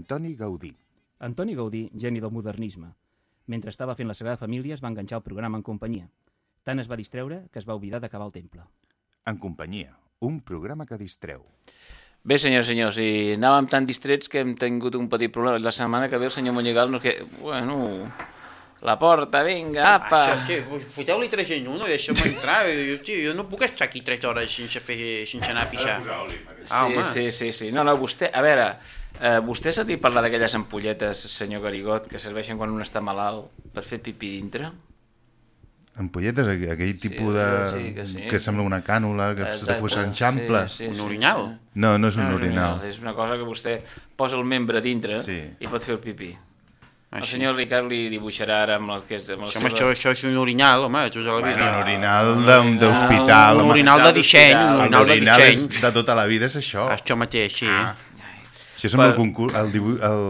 Antoni Gaudí. Antoni Gaudí, geni del modernisme. Mentre estava fent la Sagrada Família es va enganxar al programa en companyia. Tant es va distreure que es va oblidar d'acabar el temple. En companyia, un programa que distreu. Bé, senyors i senyors, i anàvem tan distrets que hem tingut un petit problema. La setmana que ve el senyor Monyegal no que... Bueno, la porta, vinga, apa! Això, tio, foteu-li tres en un i deixeu-me entrar. Jo, tio, jo no puc estar aquí tres hores sense, fer, sense anar a pixar. Ah, home. Sí, sí, sí, sí. No, no, vostè... A veure, eh, vostè s'ha dit parlar d'aquelles ampolletes, senyor Garigot, que serveixen quan un està malalt per fer pipí dintre? Ampolletes, aquell, aquell tipus de... sí, que sí. que sembla una cànula, que te s'enxampla. sí, sí, Un sí, orinal? sí. No, no és un No, orinal. És una cosa que vostè posa el membre dintre Sí. i pot fer el pipí. El Així. senyor Ricard li dibuixarà ara amb el que és... Amb el Això, home, això, això és un orinal, home, tu ja la Bueno, vida. un orinal de- d'hospital. un home. orinal de disseny, un El orinal de disseny. és, de tota la vida és això. Això mateix, sí. Ah. Això sembla Per- el, concurs, el, dibu el,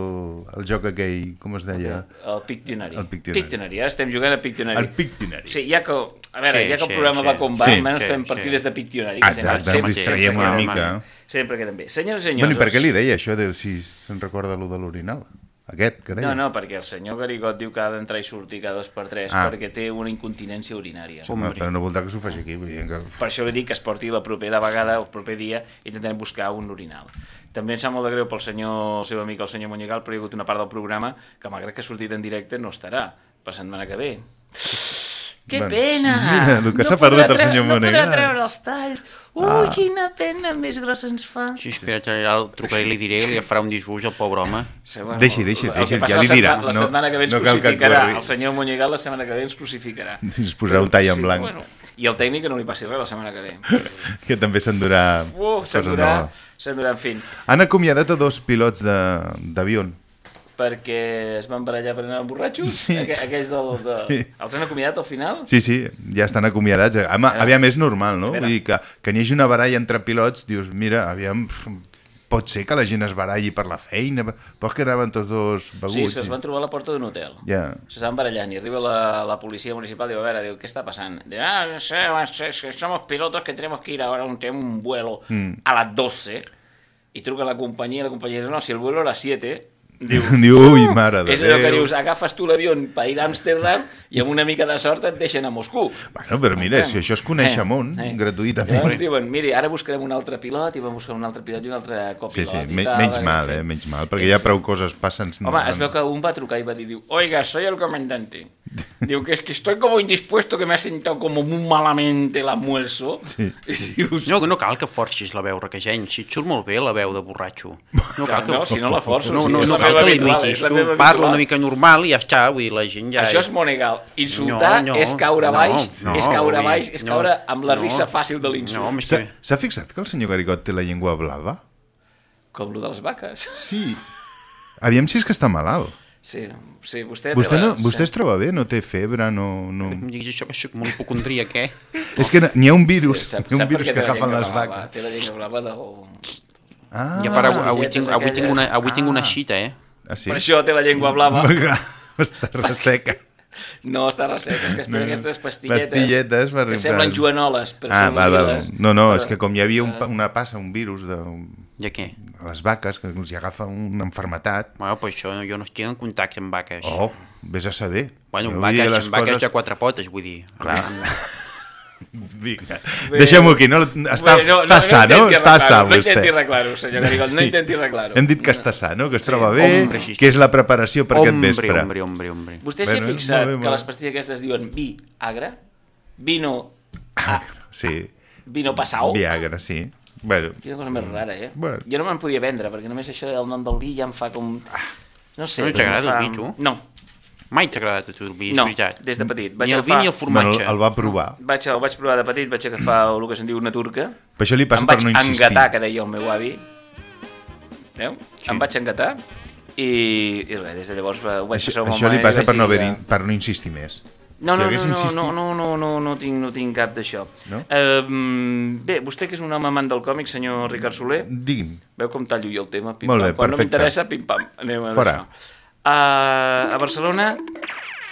el joc aquell, com es deia? El Pictionary. El Pictionary. Pictionary. Ara estem jugant a Pictionary. El Pictionary. Sí, ja que, a veure, Sí, ja que el sí, programa sí. va com va, Sí, almenys sí, fem sí. partides de Pictionary. que Exacte, sempre, ens sempre, distraiem sempre, una mica. sempre queden bé. Senyors i senyors... Bueno, i per què li deia això, de si se'n recorda allò de l'orinal? Aquest, que deia? No, no, perquè el senyor Garigot diu que ha d'entrar i sortir cada dos per tres Ah. perquè té una incontinència urinària. Home, però no voldrà que s'ho faci aquí. Vull dir que... Per això li dic que es porti la propera vegada, el proper dia, intentarem buscar un urinal. També em sap molt de greu pel senyor, el seu amic, el senyor Monyegal, però hi ha hagut una part del programa que, malgrat que ha sortit en directe, no estarà per setmana que ve. Que Bueno, pena! mira, el que s'ha podrà perdut el senyor No Monegal. podrà treure els talls. Ui, ah. quina pena més grossa ens fa. Sí, espera't, ara el trucaré i li diré, li farà un disgust al pobre home. Sí, bueno, Deixi, deixi, deixi, ja li la dirà. La No- setmana que ve ens no crucificarà. El senyor Monyegal la setmana que ve ens crucificarà. Ens posarà un tall en blanc. Bueno, I el tècnic que no li passi res la setmana que ve. que també s'endurà Uh, s'endurà, en fi, Han acomiadat a dos pilots de- d'avió. Perquè es van barallar per anar borratxos, Sí. Aqu aquells del... De... Sí. Els han acomiadat al final? Sí, sí, ja estan acomiadats. Home, Ah. aviam, és normal, no? Vull dir que, que n'hi hagi una baralla entre pilots, dius, mira, aviam, pot ser que la gent es baralli per la feina, però és que anaven tots dos beguts. Sí, és que es van trobar a la porta d'un hotel. Ja. S'estaven barallant i arriba la, la policia municipal i diu, a veure, diu, què està passant? Diu, ah, no sé, que somos pilotos que tenemos que ir ahora un, tenemos un vuelo Mm. a las 12 i truca la companyia la companyia diu, no, si el vuelo era a 7, diu, Diu, ui, mare de és allò que dius, agafes tu l'avió per ir a Amsterdam i amb una mica de sort et deixen a Moscou. Bueno, però mira, si això es coneix Eh, a món, eh. gratuïtament. Llavors diuen, miri, ara buscarem un altre pilot i vam buscar un altre pilot i un altre Sí, copilot sí, i me, tal. menys en mal, eh, menys mal, perquè ja prou coses passen. Home, es veu que un va trucar i va dir, diu, oiga, soy el comandante. Diu que es que estoy como indispuesto, que me ha sentado como muy malamente el almuerzo. Sí. I dius, No, no cal que forcis la veu requejent, si et surt molt bé la veu de borratxo. No, cal que... no, si no la forço, no, sí, no, no la cal meva que habitual, l'imitis, és la tu meva parla habitual. una mica normal i ja està, vull dir, la gent ja... Això és monegal. Insultar No, no, és caure no, baix, no, és caure dir, baix, és no, caure amb la no, risa fàcil de No, l'insult. més S'ha que... s'ha fixat que el senyor Garigot té la llengua blava? Com lo de les vaques. Sí. Aviam si és que està malalt. Sí, sí, vostè... Vostè, no, la- vostè es troba bé? No té febre? No, no... Em diguis això que soc molt hipocondríac, eh? És que n'hi ha un virus, Sí, sap, ha un virus que agafen les vaques. Té la llengua blava de... Ah, I a part, avui, tinc, avui, tinc una, avui tinc una Ah. xita, eh? ah sí? Per això té la llengua blava. Està resseca. No, està resseca, és que es pren aquestes pastilletes, Pastilletes per- que semblen per- joanoles, però Ah, són val. liles. No, no, Però- és que com hi havia un, una passa, un virus de Ja què? a les vaques, que els hi agafa una enfermetat. Bueno, pues això, jo no estic en contacte amb vaques. Oh, vés a saber. Bueno, Jo amb vaques, vaques coses- de quatre potes, vull dir. Clar. Vinga. Deixem-ho aquí, no? Està, Bé, està sa, no? intenti Està sa, No intenti vostè. arreglar-ho, senyor Garigol, no Sí. intenti arreglar-ho. Hem dit que està sa, no? Que es troba bé, Hombre, sí. que és la preparació per aquest Hombre, vespre. hombre, hombre, hombre. Vostè s'hi ha Bueno, fixat molt bé, molt que bé. les pastilles aquestes diuen vi agra, vino, a, Sí, vino passau? Viagra, sí. Bueno, Quina cosa més rara, eh? Bueno. Jo no me'n podia vendre, perquè només això del nom del vi ja em fa com... No sé. No t'agrada fa- el vi, tu? No, Mai t'ha agradat a tu el vi, és no, veritat. des de petit. Vaig Ni el vi agafar- ni el bueno, formatge. el va provar. Vaig, el vaig provar de petit, vaig agafar el que se'n diu una turca. Per això li passa em per vaig no insistir. engatar, que deia el meu avi. Veu? Sí. Em vaig engatar i, i res, des de llavors ho vaig Això, passar això li passa vaig per no, haver, que- per no insistir més. No, Si no, hagués no, no, insistit- no, no, no, no, no, tinc, no tinc cap d'això. No? Eh, bé, vostè que és un home amant del còmic, senyor Ricard Soler, Digui'm. veu com tallo jo el tema? Pim, Molt bé, pam. Quan perfecte. no m'interessa, pim-pam. Anem a Fora. això. Uh, a Barcelona,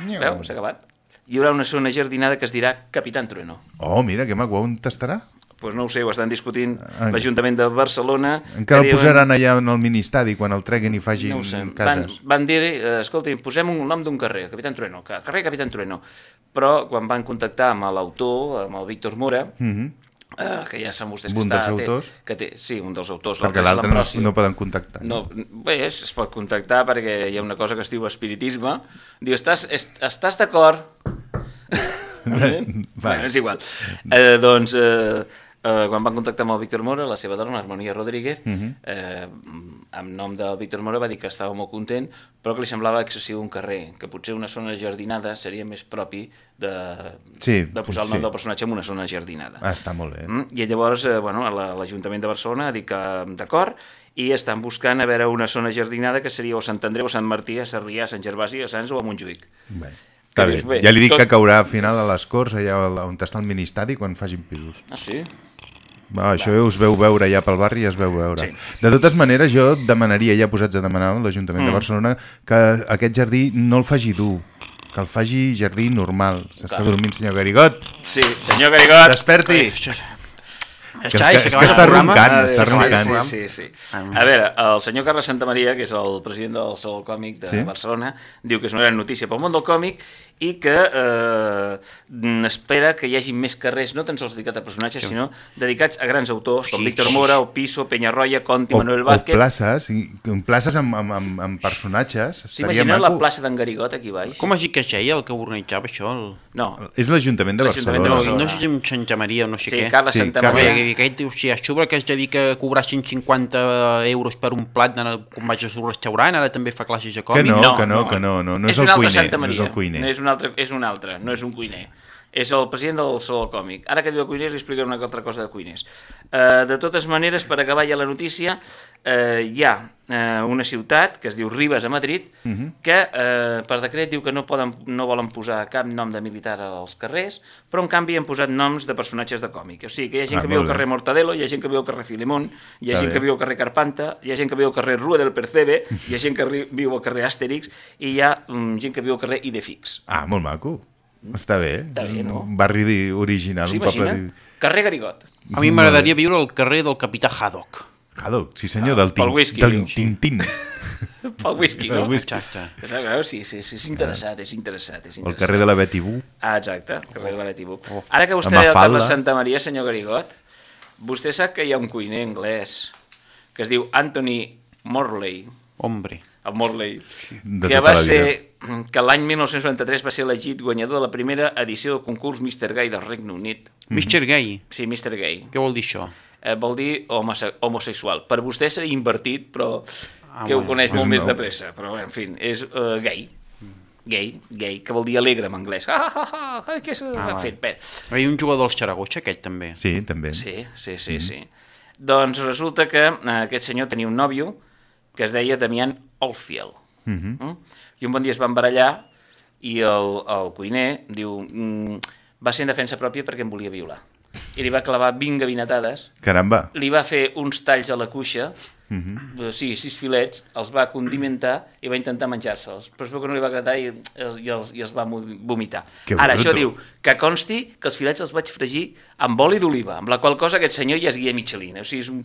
veu, s'ha acabat, hi haurà una zona jardinada que es dirà Capitán Trueno. Oh, mira, que maco, on estarà? pues no ho sé, ho estan discutint Ah. l'Ajuntament de Barcelona. Encara el posaran allà en el ministadi quan el treguin i facin no sé. Van, cases. van dir, eh, escolta, posem un nom d'un carrer, Capitán Trueno, ca- carrer Capitán Trueno. Però quan van contactar amb l'autor, amb el Víctor Mora, Mhm. Eh, que ja saben vostès Un que està... dels té- autors? Que té, sí, un dels autors. Perquè l'altre no, no poden contactar. No, bé, es, es pot contactar perquè hi ha una cosa que es diu espiritisme. Diu, estàs, est, estàs d'acord? bueno, és igual. Eh, doncs, eh, eh, quan van contactar amb el Víctor Mora, la seva dona, l'Harmonia Rodríguez, eh, en nom del Víctor Mora va dir que estava molt content, però que li semblava excessiu un carrer, que potser una zona jardinada seria més propi de, Sí, de posar el nom sí. del personatge en una zona jardinada. Ah, està molt bé. Mm, I llavors, eh, bueno, la- l'Ajuntament de Barcelona ha dit que d'acord i estan buscant a veure una zona jardinada que seria o Sant Andreu, o Sant Martí, a Sarrià, a Sant Gervasi, a Sants o a Montjuïc. Bé. Està bé. dius, bé, Ja li dic tot- que caurà al final a les Corts, allà on està el ministadi, quan facin pisos. Ah, sí? Va, això us veu veure ja pel barri i es veu veure. Sí. De totes maneres, jo demanaria, ja posats a demanar a l'Ajuntament Mm. de Barcelona, que aquest jardí no el faci dur, que el faci jardí normal. S'està dormint, senyor Garigot. Sí, senyor Garigot. Desperti! Ja Que- està, que- que està programa. roncant, està sí, roncant. Sí, sí, sí. A veure, el senyor Carles Santamaria, que és el president del Sol Còmic de Sí. Barcelona, diu que és una gran notícia pel món del còmic i que eh, espera que hi hagi més carrers, no tan sols dedicats a personatges, sinó dedicats a grans autors com Sí, Víctor sí. Mora, o Piso, Peñarroya, Conti, O, Manuel o Vázquez. places, i, places amb, amb, amb, amb personatges. S'imaginen la plaça d'en Garigot aquí baix? Com dit que es deia el que organitzava això? El... No, És l'Ajuntament de Barcelona. de No, Barcelona. no sé si amb Santa Maria o no sé sí, què. Carles Sí, Santa Carles- Maria. Perquè aquest, o sigui, Xubre que es dedica a cobrar 150 euros per un plat de, quan vaig al seu restaurant, ara també fa classes de Que còmic. no, que no, que no, no, no és, un el cuiner, Santa no és Maria. el cuiner. No és un altre, és un altre, no és un cuiner. És el president del Saló del Còmic. Ara que diu cuiners, li explicaré una altra cosa de cuiners. Uh, de totes maneres, per acabar ja la notícia, uh, hi ha uh, una ciutat que es diu Ribes a Madrid, uh Mhm. -huh. que uh, per decret diu que no, poden, no volen posar cap nom de militar als carrers, però en canvi han posat noms de personatges de còmic. O sigui que hi ha gent Ah, que viu al carrer Mortadelo, hi ha gent que viu al carrer Filemón, hi ha Està gent bé. que viu al carrer Carpanta, hi ha gent que viu al carrer Rua del Percebe, hi ha gent que viu al carrer Asterix i hi ha um, gent que viu al carrer Idefix. Ah, molt maco. Està bé. Està bé, no? Un barri original, un poble... Carrer Garigot. A mi m'agradaria viure al carrer del capità Haddock. Haddock, sí senyor, del, tin, whisky, del. Tintín. Pel whisky, no? Whisky. Exacte. Sí, sí, sí, és interessat, és interessat, és interessat. el carrer de la Betty Boo. Ah, exacte, el carrer de la Betty Boop. Ara que vostè deia el. Carles Santa Maria, senyor Garigot, vostè sap que hi ha un cuiner anglès que es diu Anthony Morley, Hombre. el Morley, De que tota va la ser que l'any 1993 va ser elegit guanyador de la primera edició del concurs Mr. Gay del Regne Unit. Mr. Gay. Sí, Mr. Gay. Què vol dir això? Eh, vol dir homose homosexual. Per vostè seria invertit, però Ah, que ho coneix molt un més de pressa. Però, en fi, és uh, gay. Gay, gay, que vol dir alegre en anglès. Ah, ah, ah, ah, què s'ha Ah, fet? Bé, Hi ha un jugador del Xaragoixa, aquest també. Sí, també. sí, sí, sí, sí. Doncs resulta que eh, aquest senyor tenia un nòvio que es deia Damián Oldfield. Mm? I un bon dia es van barallar i el, el cuiner diu mm, va ser en defensa pròpia perquè em volia violar. I li va clavar 20 gavinatades Caramba. li va fer uns talls a la cuixa, uh -huh. sí, sis filets, els va condimentar i va intentar menjar-se'ls, però es veu que no li va agradar i, els- i, els, i els va vomitar. Que Ara, bruto. això diu que consti que els filets els vaig fregir amb oli d'oliva, amb la qual cosa aquest senyor ja és guia Michelin, o sigui, és un...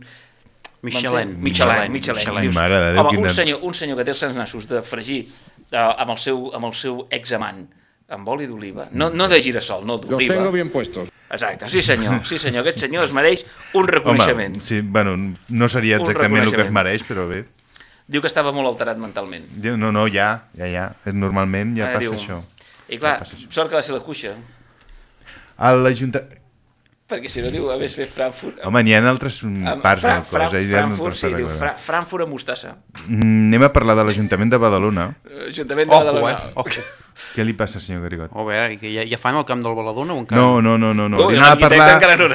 Michelin. Michelin, Michelin. Dius, Mare de Déu, home, un quina- senyor, un senyor que té els sants nassos de fregir eh, amb, el seu, amb el seu examant amb oli d'oliva, no, no de girassol, no Los d'oliva. tengo bien puestos. Exacte, sí senyor, sí senyor, aquest senyor es mereix un reconeixement. Home, sí, bueno, no seria exactament el que es mereix, però bé. Diu que estava molt alterat mentalment. Diu, No, no, ja, ja, ja. Normalment ja Ah, passa diu- això. I clar, això. sort que va ser la cuixa, l'Ajuntament... perquè si no diu hagués fet Frankfurt... Home, n'hi ha altres parts Fra- del Fra- cos. eh, hi ha Frankfurt, sí, diu. Fra Frankfurt amb mostassa. Mm, Anem a parlar de l'Ajuntament de Badalona. Eh, Ajuntament de Ojo, Badalona. eh? Ojo. Què li passa, senyor Garigot? A veure, que ja, ja fan el camp del Baladona o encara? No, no, no, no. no. Oh, Li anava a parlar... encara no.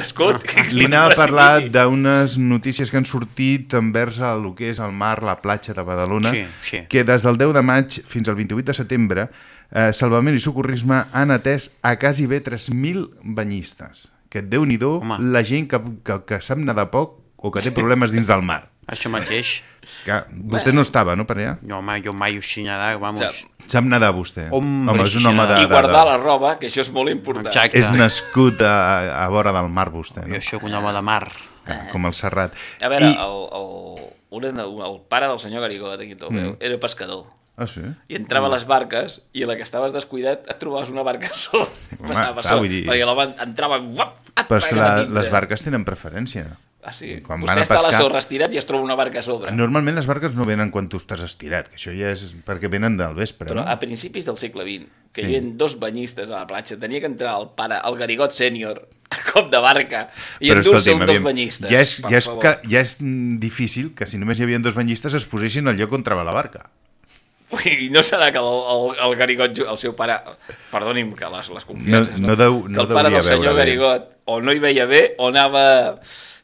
Li anava a parlar d'unes notícies que han sortit envers el que és el mar, la platja de Badalona, Sí, sí. que des del 10 de maig fins al 28 de setembre eh, Salvament i Socorrisme han atès a quasi bé 3.000 banyistes. Que déu nhi la gent que, que, que sap nedar poc o que té problemes dins del mar. Això mateix. Que vostè no estava, no, per allà? No, home, jo mai ho sé nedar, vamos. Ja. Sap nedar, vostè? Hombre, Home, és un home de... I de- guardar de- la roba, que això és molt important. Exacte. És nascut a, a vora del mar, vostè, no? Jo sóc un home de mar. Com el Serrat. A veure, I... el, el, un, el pare del senyor aquí tot mm. era pescador. Ah, sí? I entrava a les barques i la que estaves descuidat et trobaves una barca a sobre. Passava per vull dir- perquè l'home entrava... Uap, Però és que la, les barques tenen preferència. Ah, sí? Quan Vostè està a la pescar- sorra estirat i es troba una barca a sobre. Normalment les barques no venen quan tu estàs estirat, que això ja és perquè venen del vespre, Però no? a principis del segle XX, que Sí. hi havia dos banyistes a la platja, tenia que entrar el pare, el Garigot sènior, a cop de barca, i endur-se un dos banyistes. ja és, ja, és ja és difícil que si només hi havia dos banyistes es posessin al lloc on trava la barca. Ui, no serà que el, el, el Garigot, el seu pare, perdoni'm que les, les confiances, No- no deu- que no el pare del senyor veure bé. Garigot o no hi veia bé o anava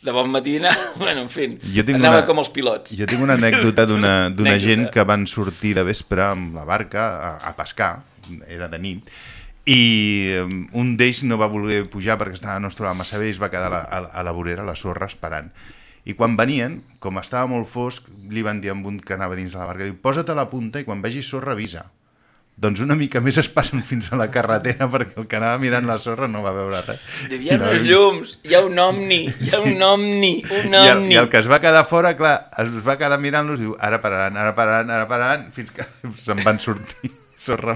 de bon matí, anava, bueno, en fi, Jo tinc anava una- com els pilots. Jo tinc una anècdota d'una gent que van sortir de vespre amb la barca a, a pescar, era de nit, i un d'ells no va voler pujar perquè estava, no es trobava massa bé i es va quedar a la, a, a la vorera, a la sorra, esperant. I quan venien, com estava molt fosc, li van dir amb un que anava dins de la barca, diu, posa't a la punta i quan vegis sorra avisa. Doncs una mica més es passen fins a la carretera perquè el que anava mirant la sorra no va veure res. Hi ha unes llums, hi ha un omni, hi ha un omni, un I el, omni. I el que es va quedar fora, clar, es va quedar mirant-los i diu, ara pararan, ara pararan, ara pararan, fins que se'n van sortir. Sorra.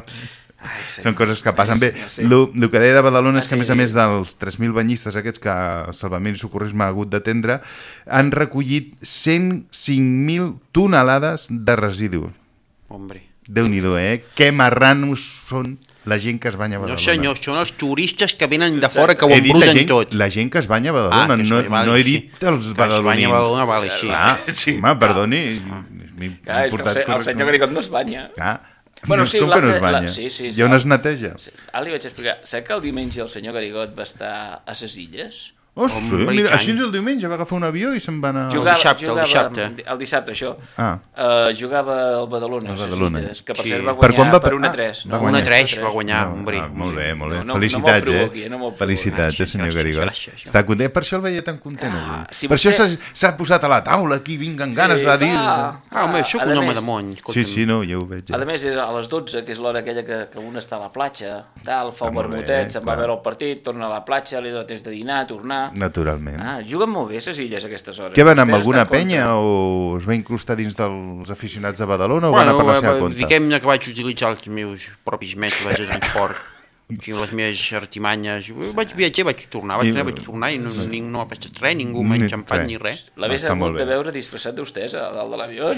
Ai, senyor. Són coses que passen. Bé, Ai, sí. el que deia de Badalona és que, Ah, a més sí. a més dels 3.000 banyistes aquests que Salvament i Socorrisme ha hagut d'atendre, han recollit 105.000 tonelades de residus. Hombre. Déu-n'hi-do, eh? Que marranos són la gent que es banya a No Badalona. senyor, són els turistes que venen de fora que ho He dit la embruten gent, tot. la gent que es banya a Badalona, que es no, vale, no he sí. dit els Que es banya a badalonins. Badalona, vale, sí. Clar, Sí. home, perdoni. m'he Clar, és que el, portat el senyor Garigot no es banya. Clar. Bueno, no, sí, que no es banya. la- sí, sí, sí. Ha on es neteja. Sí. Ara li vaig explicar. Sap que el diumenge el senyor Garigot va estar a ses illes? Oh, sí, i mira, així el diumenge, va agafar un avió i se'n va anar... dissabte, el dissabte. El dissabte, això. Ah. Uh, jugava al Badalona, Al a ses Badalona. illes, que per Sí. cert va Per guanyar quan va- per 1 ah, a 3. va no? guanyar. Una 3 va guanyar, No, hombre. ah, molt bé, molt bé. No, no, no Felicitats, me'l provoqui, eh? no. Felicitats, eh, Gràcies, senyor gràcies. Està content, per això el veia tan content Ah, avui. si per això vostè- s'ha- s'ha posat a la taula aquí, vinguen ganes de dir... va. Ah, home, sóc A un home de món. Sí, sí, no, ja ho veig. A més, és a les 12, que és l'hora aquella que, que un està a la platja, tal, fa un vermutet, se'n va a veure el partit, torna a la platja, li dona temps de dinar, tornar... Naturalment. Ah, juguen molt bé, ses illes, a aquestes hores. Què va anar amb alguna penya o es va incrustar dins dels aficionats de Badalona o Bueno, anar per la eh, seva compte? diguem-ne que vaig utilitzar els meus propis mètodes de transport. Sí, les meves artimanyes. Vaig viatjar, vaig tornar, vaig, anar, vaig tornar i no, no, no, no ha passat res, ningú m'ha enxampat res. ni res. Molt hagut de veure disfressat d'hostesa a dalt de l'avió.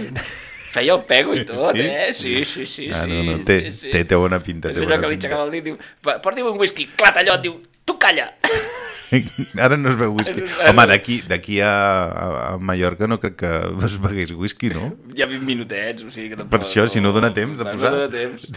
Feia el pego i tot, Sí? eh? Sí, sí, sí. Ah, sí, no, no, té, sí, sí. té, té bona pinta. És allò que li aixecava el dit, diu, "Va, porti'm un whisky, clatallot, diu, tu calla. Ara no es veu whisky. Home, d'aquí d'aquí a, a, a Mallorca no crec que es begués whisky, no? Hi ha 20 minutets, o sigui que tampoc... Per això, si no dona temps de posar. No dona temps.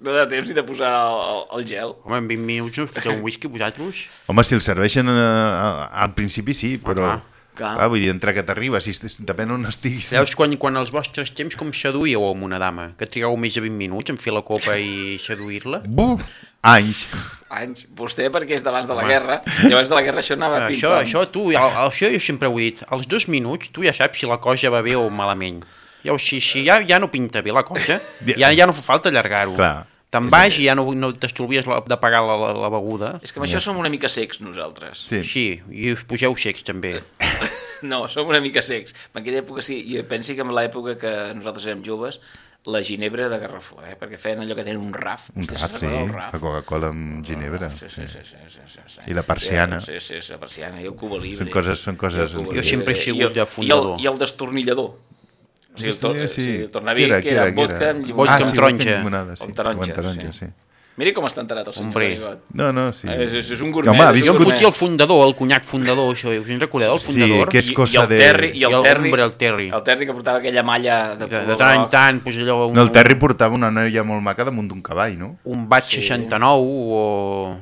No dona temps ni de posar el, el gel. Home, en 20 minuts no us foteu un whisky vosaltres? Home, si el serveixen eh, a, al principi sí, però... clar. Clar. Clar, vull dir, entre que t'arriba, si depèn on estiguis. Veus quan, quan els vostres temps com seduíeu amb una dama? Que trigueu més de 20 minuts en fer la copa i seduir-la? Buf, anys. Anys. Vostè perquè és d'abans de la guerra, i abans de la guerra això anava Això, pim-pam. això tu, això jo sempre ho he dit, als dos minuts tu ja saps si la cosa va bé o malament. Ja, o si, si ja, ja no pinta bé la cosa, ja, ja no fa falta allargar-ho. Clar. Te'n vas i ja no, no t'estolvies la- de pagar la, la, la beguda. És que amb això som una mica secs, nosaltres. Sí. Sí, i us poseu secs també. No, som una mica secs. En aquella època sí, i pensi que en l'època que nosaltres érem joves, la ginebra de Garrafó, eh? perquè feien allò que tenen un raf. Un raf, sí. del La raf? Coca-Cola amb ginebra. Sí, sí, sí, sí, sí, sí, sí. I la persiana. Sí, sí, sí, la persiana i el cuba libre. Són coses- són coses- cuba Jo sempre he sigut de fundador. I el, i el destornillador. O sigui, el, to, Sí, sí. sí. el tornaví, Qui era, que era, vodka era? amb llimonada. amb vodka sí. Amb taronja, Amb taronja, sí. Sí. Miri com està enterat el senyor Hombre. Garigot. No, no, sí. És, és, és un gourmet. Home, ha Jo discutia el fundador, el conyac fundador, això, us en recordeu, el fundador? que és I- cosa i el de- Terri, i el, I el Terri, hombre, el Terri. El Terri que portava aquella malla de, De, color de tant en tant, pues allò, un, No, el Terri portava una noia molt maca damunt d'un cavall, no? un bat 69 o...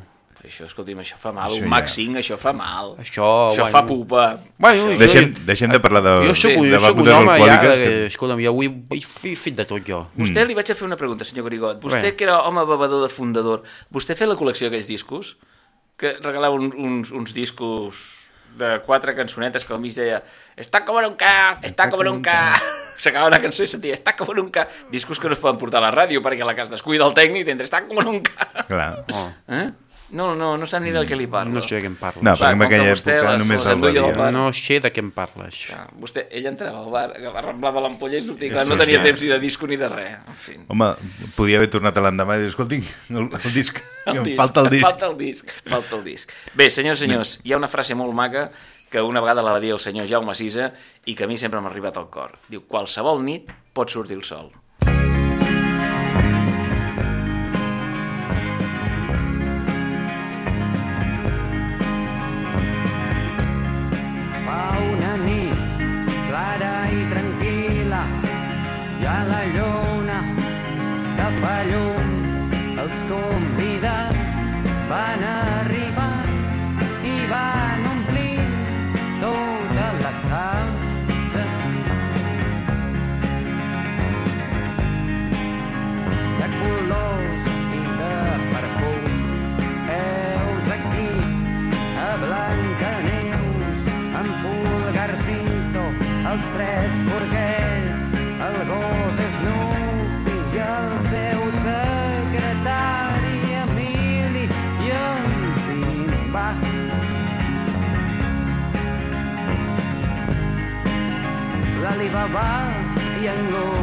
Això, escolti'm, això fa mal. Això un ja. Max 5, això fa mal. Això, això bueno, fa pupa. Bueno, això... deixem, deixem de parlar de Jo soc, de, jo soc un home ja, que... escolta'm, jo avui he fet de tot jo. Mm. Vostè mm. li vaig a fer una pregunta, senyor Grigot. Vostè, bueno. que era home bevedor de fundador, vostè feia la col·lecció d'aquells discos? Que regalava un, uns, uns discos de quatre cançonetes que al mig deia «Està com un ca, està com un ca». S'acaba una cançó i sentia «Està com un ca». Discos que no es poden portar a la ràdio perquè la casa es descuida el tècnic entre «Està com un ca». Clar. Oh. Eh? No, no, no sap ni del mm, que li parlo. No sé de què em parles. No, perquè en aquella època les, només el veia. No sé de què em parles. Ja, vostè, ell entrava al bar, arreglava l'ampolla i sortia, clar, no tenia temps ni de disco ni de res. En fi. Home, podia haver tornat a l'endemà i dir, escolti, el, el disc, el disc, falta el disc. Falta el disc, falta el disc. Bé, senyors, senyors, hi ha una frase molt maca que una vegada la va dir el senyor Jaume Sisa i que a mi sempre m'ha arribat al cor. Diu, qualsevol nit pot sortir el sol. Stadion als Tor. survive young.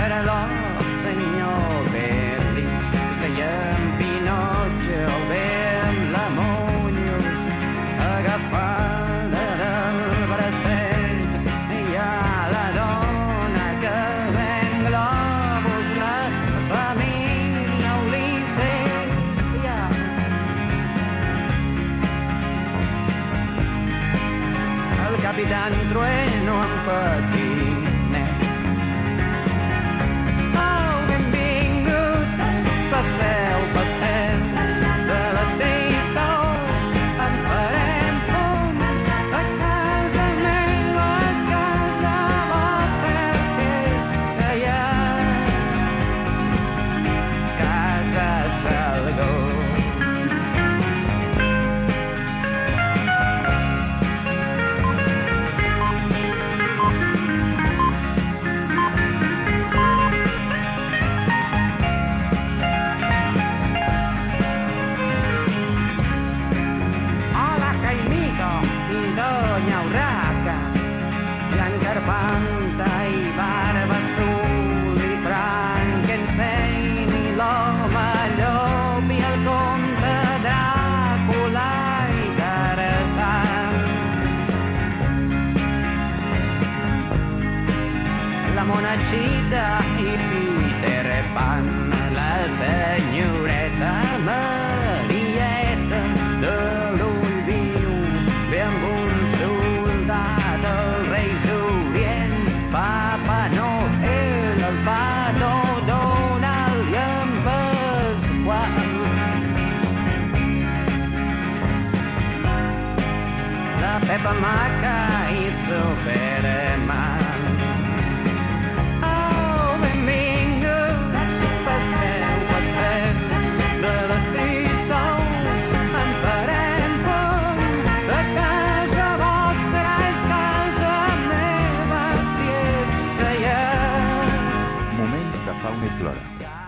and I love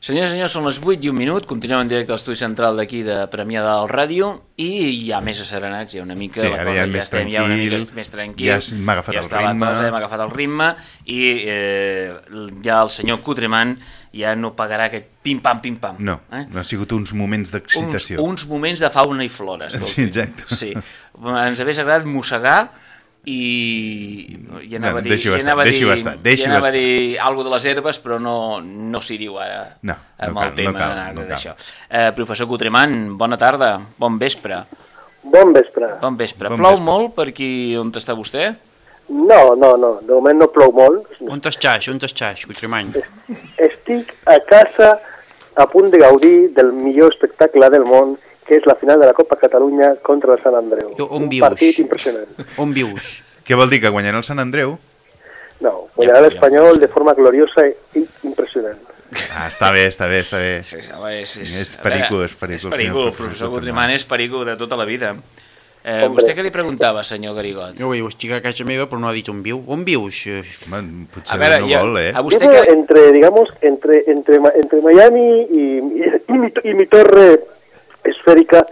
Senyors i senyors, són les 8 i un minut, continuem en directe a l'estudi central d'aquí de Premià del Ràdio i ja més asserenats, ja una mica Sí, ara cosa ja ja estem ja una mica més tranquil, ja m'ha agafat ja el ritme. la cosa, ja m'ha agafat el ritme i eh, ja el senyor Cutreman ja no pagarà aquest pim-pam, pim-pam. No, eh? no ha sigut uns moments uns, d'excitació. uns moments de fauna i flora. escolti. Sí, exacte. Sí. Ens hagués agradat mossegar i, i anava a dir, i estar, anava a dir, deixi-ho estar, i deixi-ho anava a dir alguna de les herbes, però no, no s'hi diu ara No, amb no el cal, tema no cal, no cal. d'això. Eh, professor Cutreman, bona tarda, bon vespre. Bon vespre. Bon vespre. Bon Plou vespre. molt per aquí on està vostè? No, no, no, de moment no plou molt. On t'estàs? On t'estàs, Cutremany? Estic a casa a punt de gaudir del millor espectacle del món, que és la final de la Copa Catalunya contra el Sant Andreu. I on Un vius? partit impressionant. On vius? Què vol dir, que guanyarà el Sant Andreu? No, guanyarà l'Espanyol de forma gloriosa i impressionant. Ah, està bé, està bé, està bé. Sí, home, és, és, És perico, és perico, És senyor perico, professor. Cutreman és perico de tota la vida. Eh, Hombre. vostè què li preguntava, senyor Garigot? Jo ho estic a casa meva, però no ha dit on viu. On vius? Eh, Home, potser A veure, no ja, vol, eh? a vostè que... entre, digamos, entre, entre, entre Miami y, y, y mi, y mi torre esférica,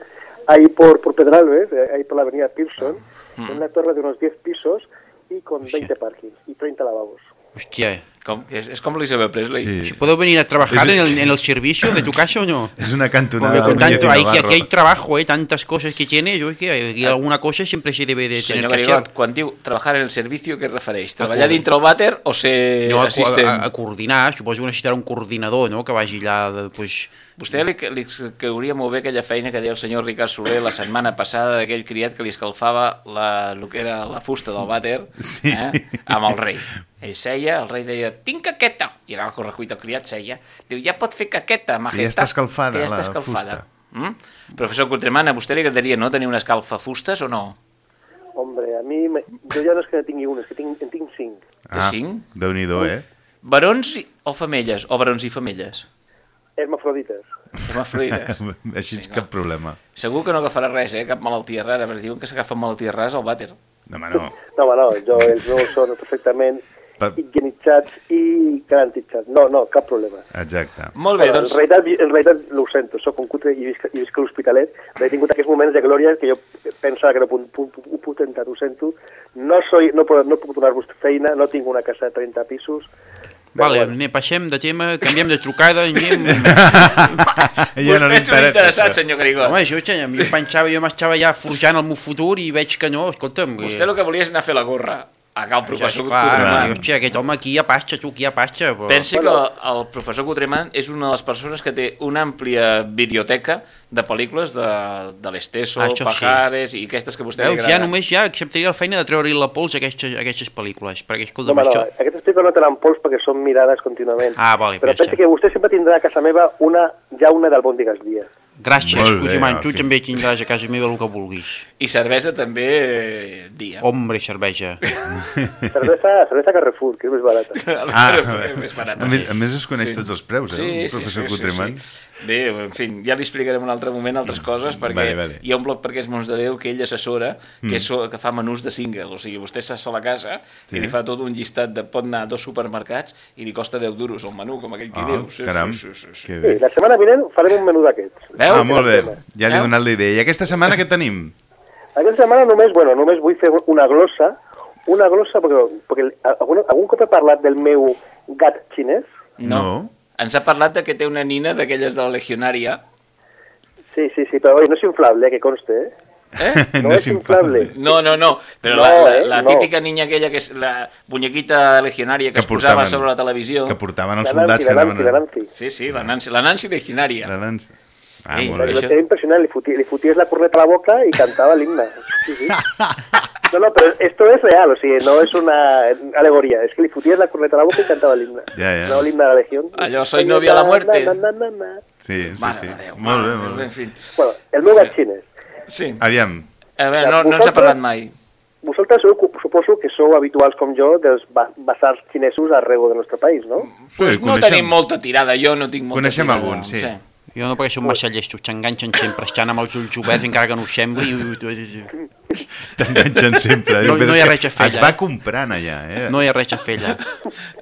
ahí por, por Pedralbes, eh, ahí por la avenida Pearson, Mm. una torre de unos 10 pisos y con 20 parkings y 30 lavabos. Hòstia, Com, és, és com l'Isabel Presley. Sí. puedo venir a trabajar Es- en el, en el servicio de tu casa o no? És una Porque cantonada con del tanto, hay, aquí hay trabajo, ¿eh? tantas cosas que tiene, yo es que hay- alguna cosa siempre se debe de tener que Garigot, hacer. quan diu treballar en el servicio, què es refereix? Treballar coor- dintre el vàter o ser No, a, assistent? a, a coordinar, suposo que necessitarà un coordinador, no?, que vagi allà, pues, Vostè li, li cauria molt bé aquella feina que deia el senyor Ricard Soler la setmana passada d'aquell criat que li escalfava la, el que era la fusta del vàter Sí. eh, amb el rei. Ell seia, el rei deia, tinc caqueta. I anava a correcuita, el criat seia. Diu, ja pot fer caqueta, majestat. està escalfada que ja està la escalfada. Mm? Professor Cutreman, a vostè li agradaria no tenir una escalfafustes o no? Hombre, a mi, me, jo ja no és que tingui un, és que tinc, en tinc cinc. Té cinc? Déu-n'hi-do, eh? Barons i- o femelles? O barons i femelles? Hermafrodites. Hermafrodites. Així Sí, no. cap problema. Segur que no agafarà res, eh? Cap malaltia rara, perquè diuen que s'agafen malalties rares al vàter. No, home, no. No, home, no, jo, els meus són perfectament Pa- higienitzats i garantitzats. No, no, cap problema. Exacte. Molt bé, Bueno, doncs... En realitat, en realitat ho sento, sóc un cutre i visc, i visc a l'Hospitalet, però he tingut aquests moments de glòria que jo pensava que no pu- pu- pu- ho puc tentar, ho sento. No, soy, no, puc- no puc donar-vos feina, no tinc una casa de 30 pisos. Vale, bueno. ne, passem de tema, canviem de trucada, anem... Ja no li Vostè és un interessa, interessat, això. senyor Grigó. Home, jo, jo pensava, jo m'estava ja forjant el meu futur i veig que no, escolta'm... Vostè el que volia és anar a fer la gorra. A cal ja, professor esclar, Cutreman. hòstia, aquest home aquí hi ha pasta, tu, aquí hi ha pasta, però... Pensi que el professor Cutreman és una de les persones que té una àmplia biblioteca de pel·lícules de, de l'Esteso, Ah, això sí. Pajares i aquestes que a vostè li Veus, ja agraden. només ja acceptaria la feina de treure-li la pols a aquestes, a aquestes pel·lícules, perquè, No, escolta'm, home, no, això... aquestes pel·lícules no tenen pols perquè són mirades contínuament. Ah, vale, Però ja pensi està. que vostè sempre tindrà a casa meva una jauna del Bòndigues Dia. Gràcies, Molt bé, Cusimant, tu ok. també tindràs a casa meva el que vulguis. I cervesa també eh, dia. Hombre, cervesa. Cervesa, cervesa Carrefour, que és més barata. Ah, és més barat. a, més, a més es coneix tots els preus, eh? Sí, el sí, professor sí, sí, sí. Bé, en fi, ja li explicarem un altre moment altres coses, perquè Vale, vale. hi ha un blog perquè és Mons de Déu que ell assessora, que, Mm. és, so- que fa menús de single, o sigui, vostè està sol a casa Sí. i li fa tot un llistat de pot anar a dos supermercats i li costa 10 duros el menú, com aquell qui Ah, diu. Sí, caram, sí, sí, sí, sí. que Sí, la setmana vinent farem un menú d'aquests. Veu? Ah, molt bé, ja li he donat la idea. I aquesta setmana què tenim? Aquesta setmana només, bueno, només vull fer una glossa, una glossa perquè, perquè algun, algun cop he parlat del meu gat xinès. No. Ens ha parlat de que té una nina d'aquelles de la legionària. Sí, sí, sí, però oi, no és inflable, eh, que conste, eh? Eh? No, és inflable. No, no, no, però No, la, la, eh, la no. típica niña aquella que és la muñequita legionària que, Que es posava portaven. sobre la televisió. Que portaven els La soldats Nancy, que la anaven... Nancy, la Nancy. Sí, sí, la Nancy, la Nancy legionària. La Nancy. Ah, Ei, molt Això- bé. Era impressionant, li, fotia, li foties la corneta a la boca i cantava l'himne. Sí, sí. No, no, pero esto es real, o sea, no es una alegoría, es que le foties la corneta a la boca y cantaba el himne. Ya, ya. No el himne de la Legión. Allò, soy novia a la muerte. Na, na, na, na. Sí, sí, Mare sí. Déu, Molt bé, molt Déu, bé. En fi. Bueno, el meu gat xinès. Sí. Aviam, A veure, no, no ens ha parlat mai. Vosaltres sou, suposo que sou habituals com jo dels ba basars xinesos arreu del nostre país, no? Pues Sí, no coneixem- tenim molta tirada, jo no tinc molta coneixem tirada. alguns, sí. Jo no, són massa llestos, s'enganxen sempre, estan amb els ulls oberts, encara que no ho sembli. i- T'enganxen sempre. No- no hi ha res a fer Es va eh? comprant allà, eh? No hi ha res a fer allà.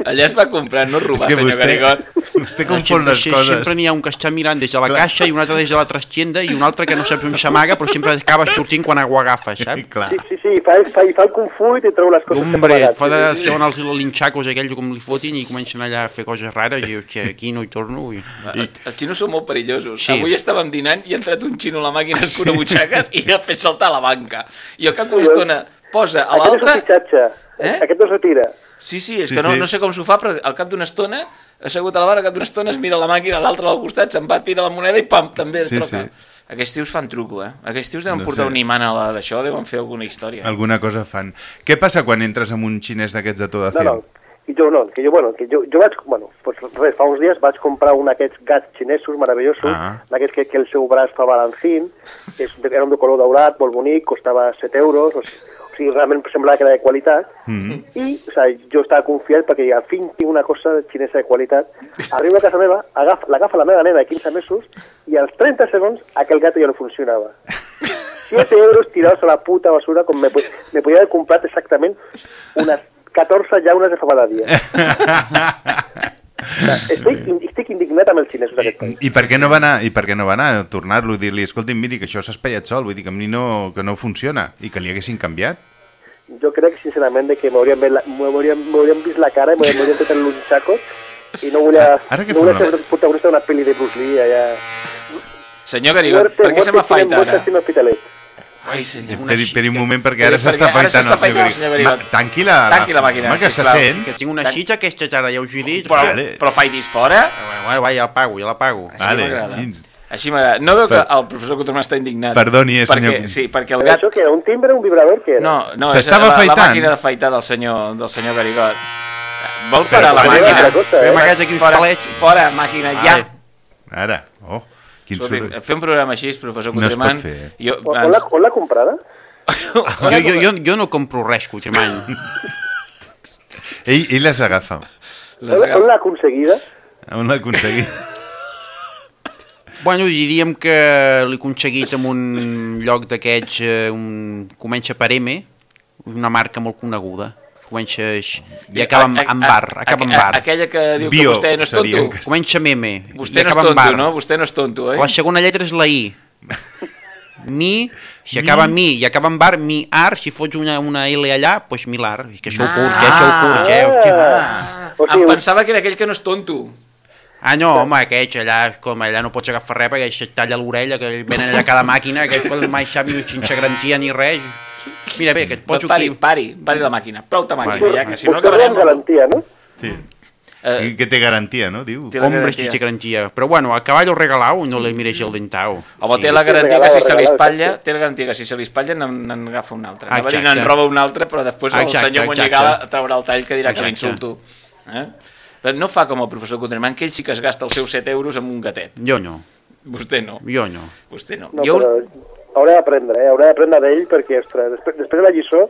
Allà es va comprar, no robar, senyor Garigot. Vostè confon les coses. sempre n'hi ha un que està mirant des de la caixa i un altre des de la trastienda i un altre que no saps on s'amaga però sempre acaba sortint quan ho agafa, saps? Clar. Sí, sí, sí, fa, fa, fa el Kung Fu i te treu les coses que Hombre, et fa de sí, sí. els linxacos aquells com li fotin i comencen allà a fer coses rares i hòstia, aquí no hi torno. I... El- Els xinos són molt perillosos. Sí. Avui estàvem dinant i ha entrat un xino a la màquina escurabutxaques i ha fet saltar la banca. I al cap d'una estona posa a Aquest és un fitxatge. Eh? Aquest no es retira. Sí, sí, és Sí, que no, sí. no sé com s'ho fa, però al cap d'una estona, assegut a la barra, al cap d'una estona es mira la màquina, l'altre al costat, se'n va, tira la moneda i pam, també Sí, troca. sí. Aquests tios fan truco, eh? Aquests tios deuen No portar sé. un imant a la d'això, deuen fer alguna història. Alguna cosa fan. Què passa quan entres amb un xinès d'aquests de tot de No, fer? no, que jo no, que jo, bueno, que jo, jo vaig, bueno, pues res, fa uns dies vaig comprar un d'aquests gats xinesos meravellosos, Ah. d'aquests que, que el seu braç fa balancín, és, era un de color daurat, molt bonic, costava 7 euros, o sigui, o sigui realment semblava que era de qualitat, Mm. i o sigui, jo estava confiat perquè al fin tinc una cosa xinesa de qualitat, arribo a casa meva, agafa, l'agafa la meva nena de 15 mesos, i als 30 segons aquell gat ja no funcionava. 7 euros tirados a la puta basura com me, me podía haber comprado exactament unes 14 llaunes de fabada dia. estic, estic indignat amb els xinesos d'aquest país. I per què no va anar, i per què no va anar a tornar-lo i dir-li, escolti'm, miri, que això s'ha espaiat sol, vull dir que a mi no, que no funciona, i que li haguessin canviat? Jo crec, sincerament, de que m'haurien vist la cara i m'haurien fet l'unxacos i no volia, Ara no volia ser protagonista d'una pel·li de Bruce Lee allà. Senyor Garigot, per què se m'afaita ara? Muerte. Ai, senyor. Per, per un moment, perquè ara perquè s'està afaitant s'està el senyor. Ma- Tanqui la, Tanqui la màquina, home, que se sent. Que tinc una xitxa aquesta ara, ja us ho he dit. Però, Vale. però faidis fora? Bueno, va, ja la pago, ja la pago. Així Vale. Així m'agrada. No veu que el professor Cotromà està indignat? Perdoni, eh, perquè, senyor- Sí, perquè el Però gat... Això que era un timbre, un vibrador, què era? No, no, és la, la màquina d'afaitar del senyor, del senyor Garigot. Vol parar la màquina? eh? amagats aquí uns Fora, palets. fora, màquina, ja! Ara, oh, quin Escolti, soroll. fer un programa així, professor No es pot fer. Jo, on, la, on l'ha comprada? Jo, jo, jo, jo no compro res, Cutremany. Ell, ell les agafa. les On, on agafa. l'ha aconseguida? On l'ha aconseguit? Bueno, diríem que l'he aconseguit en un lloc d'aquests, eh, un... comença per M, una marca molt coneguda. Comença i acaba amb, amb bar, acaba amb bar. Aquella que diu Bio, que vostè no és tonto. que- Comença amb M Vostè i no és amb tonto, bar. no? Vostè no és tonto, eh? La segona lletra és la I. Mi, si acaba amb mi i acaba amb bar, mi, ar, si fots una, una L allà, doncs pues milar. És que sou curts, eh? Sou curts, eh? Hòstia. Ah, O em pensava que era aquell que no és tonto. Ah, no, home, aquests allà, com allà no pots agafar res perquè et talla l'orella, que venen allà cada màquina, aquests poden mai saber sense garantia ni res. Mira, bé, que et poso pari, aquí... pari, pari la màquina. Prou ta màquina, Vale. ja, que si no acabarem... amb garantia, no? Sí. Eh, I que té garantia, no? Diu. té Hombre, garantia. sí, té garantia. Però bueno, a caballo regalado no le mires el dentao. Home, té la garantia que si se li espatlla, exacte. té la garantia que si se li espatlla n'en n'en agafa un altre. Anava a dir, Exacte. n'en roba un altre, però després el Exacte, senyor exacte. Monyegala traurà el tall que dirà que Exacte. l'insulto. Eh? Però no fa com el professor Cotremant, que ell sí que es gasta els seus 7 euros amb un gatet. Jo no, Vostè no. jo no. Vostè no. No, jo, però hauré d'aprendre, eh? Hauré d'aprendre d'ell perquè, ostres, després, després de la lliçó,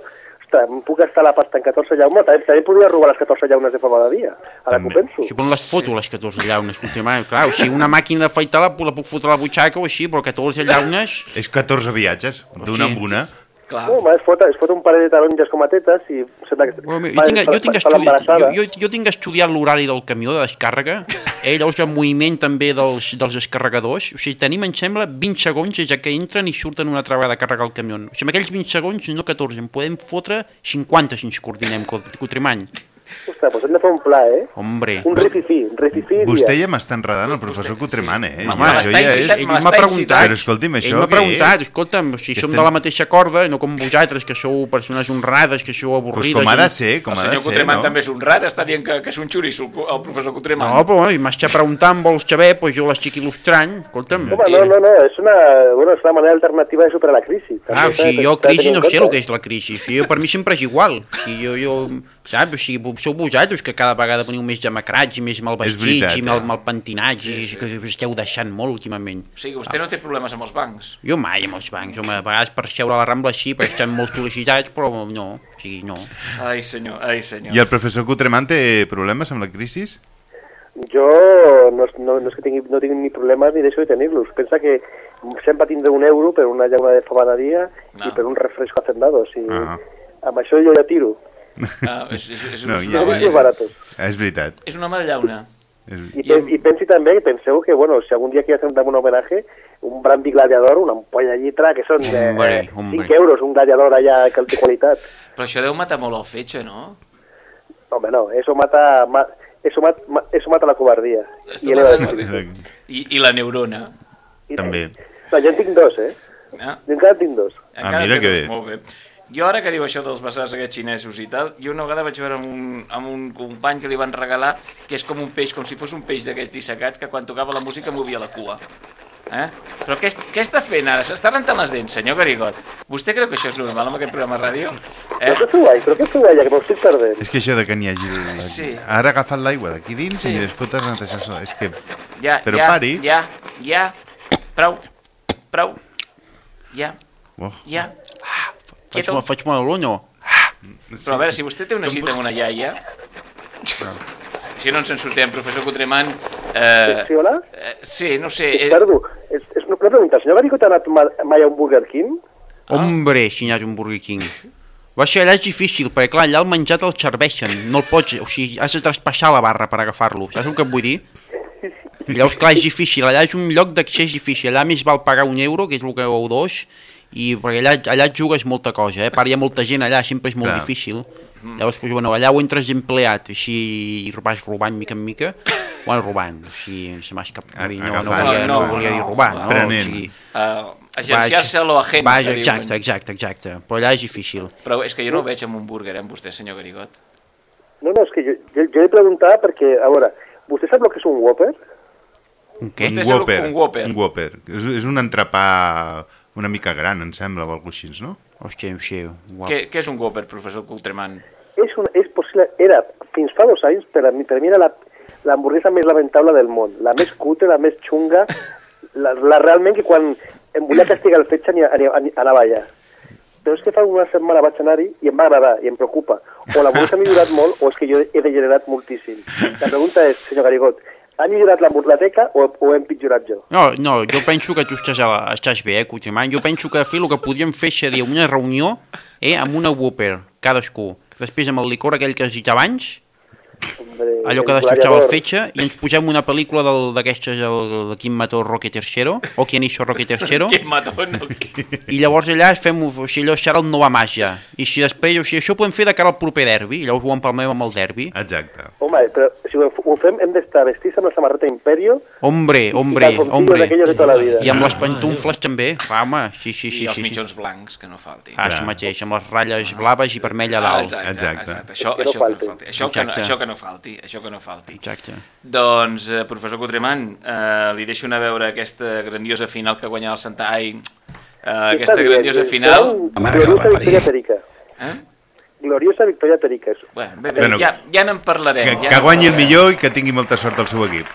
ostres, em puc gastar la pasta en 14 llaunes, també, també podria robar les 14 llaunes de fama de dia. Ara que ho També. penso. Si pon les foto, les 14 llaunes, escolta, clar, o sigui, una màquina d'afaitar la, la puc fotre a la butxaca o així, però 14 llaunes... És 14 viatges, d'una Sí. amb una. Clar, No, home, es fot, es fot un parell de taronges com a tetes i sembla que... Bueno, jo, tinc, jo, tinc estudiat, jo, jo, jo tinc estudiat l'horari del camió de descàrrega, eh, llavors el moviment també dels, dels descarregadors, o sigui, tenim, em sembla, 20 segons ja que entren i surten una altra vegada a carregar el camió. O sigui, amb aquells 20 segons, no 14, en podem fotre 50 si ens coordinem, Cotrimany. Ostres, doncs hem de fer un pla, eh? Hombre, Un rififi, un rififi Vostè ja m'està enredant el professor Cotremant, eh? Me- I me això l'està ja és... ell me m'ha preguntat. Però escolti'm, ell això m'ha què preguntat, és? escolta'm, si Que som estem- de la mateixa corda, no com vosaltres, que sou persones honrades, que sou Pues avorrides... com ha de ser, com el ha de senyor ser, Cotremant no? també és un rar, està dient que, que és un xoriço, el professor Cotremant. No, però bueno, i m'està preguntant, vols saber, doncs jo l'estic il·lustrant, escolta'm. Home, no, no, no, és una, bueno, és una manera alternativa de superar la crisi. Ah, o sigui, de- jo de crisi no sé el que és la crisi. O sigui, jo, per mi sempre és igual. O sigui, jo, jo, saps? O sigui, sou vosaltres que cada vegada veniu més demacrats i més mal És vestits veritat, i mal, eh? mal pentinats i que us esteu deixant molt últimament. O sigui, vostè no té problemes amb els bancs. Jo mai amb els bancs, home, a vegades per seure a la Rambla així, perquè estan molt sol·licitats, però no, o sigui, no. Ai, senyor, ai, senyor. I el professor Cotremant té problemes amb la crisi? Jo no, no, no és que tingui, no tinc ni problemes ni deixo de tenir-los. Pensa que sempre tindré un euro per una llauna de famanaria No. i per un refresco hacendado. O sigui, Ah. Amb això jo ja tiro. Ah, és, és, és, No, és, ja- No, és, baratos. És veritat. és un home de llauna. És... I, I pen, amb- I pensi també, que penseu que, bueno, si algun dia aquí fem un homenatge, un brandy gladiador, una ampolla de llitre, que són eh, Hombre, eh, hombre. 5 euros, un gladiador allà que el de qualitat. Però això deu matar molt el fetge, no? Home, no, eso mata, ma, eso, mat, ma, eso mata la covardía. Esto I mata la-. I, I la neurona. I- També. No, jo en tinc dos, eh? Ah, Jo encara en tinc dos. encara mira té que dos, bé. Molt bé. Jo ara que diu això dels basars aquests xinesos i tal, jo una vegada vaig veure amb un, amb un company que li van regalar que és com un peix, com si fos un peix d'aquests dissecats que quan tocava la música movia la cua. Eh? Però què, què està fent ara? S'està rentant les dents, senyor Garigot. Vostè creu que això és normal amb aquest programa de ràdio? Però Eh? què feu allà? Però què feu allà? Que m'ho estic perdent. És que això de que n'hi hagi... Sí. Ara ha agafat l'aigua d'aquí dins Sí. i es fot a netejar-se. És que... Ja, Però ja, pari. Ja, ja, prou, prou, ja, Oh. ja. Faig, Quieto. mo- faig molt l'unyo. Però a veure, si vostè té una cita amb una iaia, si no ens en sortirem, professor Cotremant, eh, Sí, hola? eh, sí, no sé, eh, Perdo. És, és una pregunta. El senyor Garicot ha anat ma- mai a un Burger King? Hombre, si n'hi un Burger King. Va ser allà és difícil, perquè clar, allà el menjar te'l serveixen, no el pots, o sigui, has de traspassar la barra per agafar-lo, saps el que et vull dir? I llavors, clar, és difícil, allà és un lloc d'accés difícil, allà més val pagar un euro, que és el que o dos, i perquè allà, allà et jugues molta cosa, eh? a part hi ha molta gent allà, sempre és molt Clar. difícil. Llavors, pues, bueno, allà ho entres d'empleat, així, i vas robant mica en mica, bueno, robant, o sigui, se m'ha escapat, no, no, volia, no, No, volia dir robar, no. no? Prenent. O sigui, uh, agenciar-se a lo agent, Vaja, exacte, exacte, exacte, però allà és difícil. Però és que jo no ho veig amb un burger, eh, amb vostè, senyor Garigot. No, no, és que jo, jo, jo he preguntat perquè, a veure, vostè sap el que és un Whopper? Un què? Un Whopper. un Whopper. Un Whopper. És, és un entrepà una mica gran, em sembla, o alguna cosa així, no? Hòstia, sé, guap. Què, què és un Whopper, professor Cotremant? És, un, és possible, era, fins fa dos anys, per a mi, per a mi era la- l'hamburguesa més lamentable del món, la més cutre, la més xunga, la, la realment que quan em volia castigar el fetge anava allà. Però és que fa una setmana vaig anar-hi i em va agradar i em preocupa. O l'hamburguesa ha millorat molt o és que jo he degenerat moltíssim. La pregunta és, senyor Garigot, ha millorat l'hamburguesa o, o he empitjorat jo? No, no, jo penso que tu estàs, a, estàs bé, eh, Cotimant. Jo penso que fer el que podríem fer seria una reunió eh, amb una Whopper, cadascú. Després amb el licor aquell que has dit abans, Hombre, allò que destrossava el fetge, i ens posem una pel·lícula del- d'aquestes, el, de Quim mató Roque Tercero, o Quien hizo Roque Tercero, mató, no? i llavors allà fem, o sigui, allò serà el nova màgia. I si després, o sigui, això ho podem fer de cara al proper derbi, i llavors ho empalmem amb el derbi. Exacte. Home, però si ho, fem hem d'estar vestits amb la samarreta Imperio Hombre, hombre, calzoncillos hombre. de tota la vida. I amb les pantufles també, va, home, sí, sí, sí. I els sí, sí. mitjons blancs, que no faltin. Ah, això mateix, amb les ratlles blaves i vermella Ah, dalt. exacte, Exacte. exacte. Això, Que no això, que no falti. Això, que no, això que no falti. Això que no falti. Exacte. Doncs, eh, professor Cotremant, eh, li deixo anar a veure aquesta grandiosa final que guanyarà el Santa... Ai, eh, aquesta dient, grandiosa serà final... Gloriosa victòria perica. Eh? Gloriosa victòria perica. Bueno, bé, bé, Bueno, ja, ja n'en parlarem. Que, ja que guanyi el millor i que tingui molta sort el seu equip.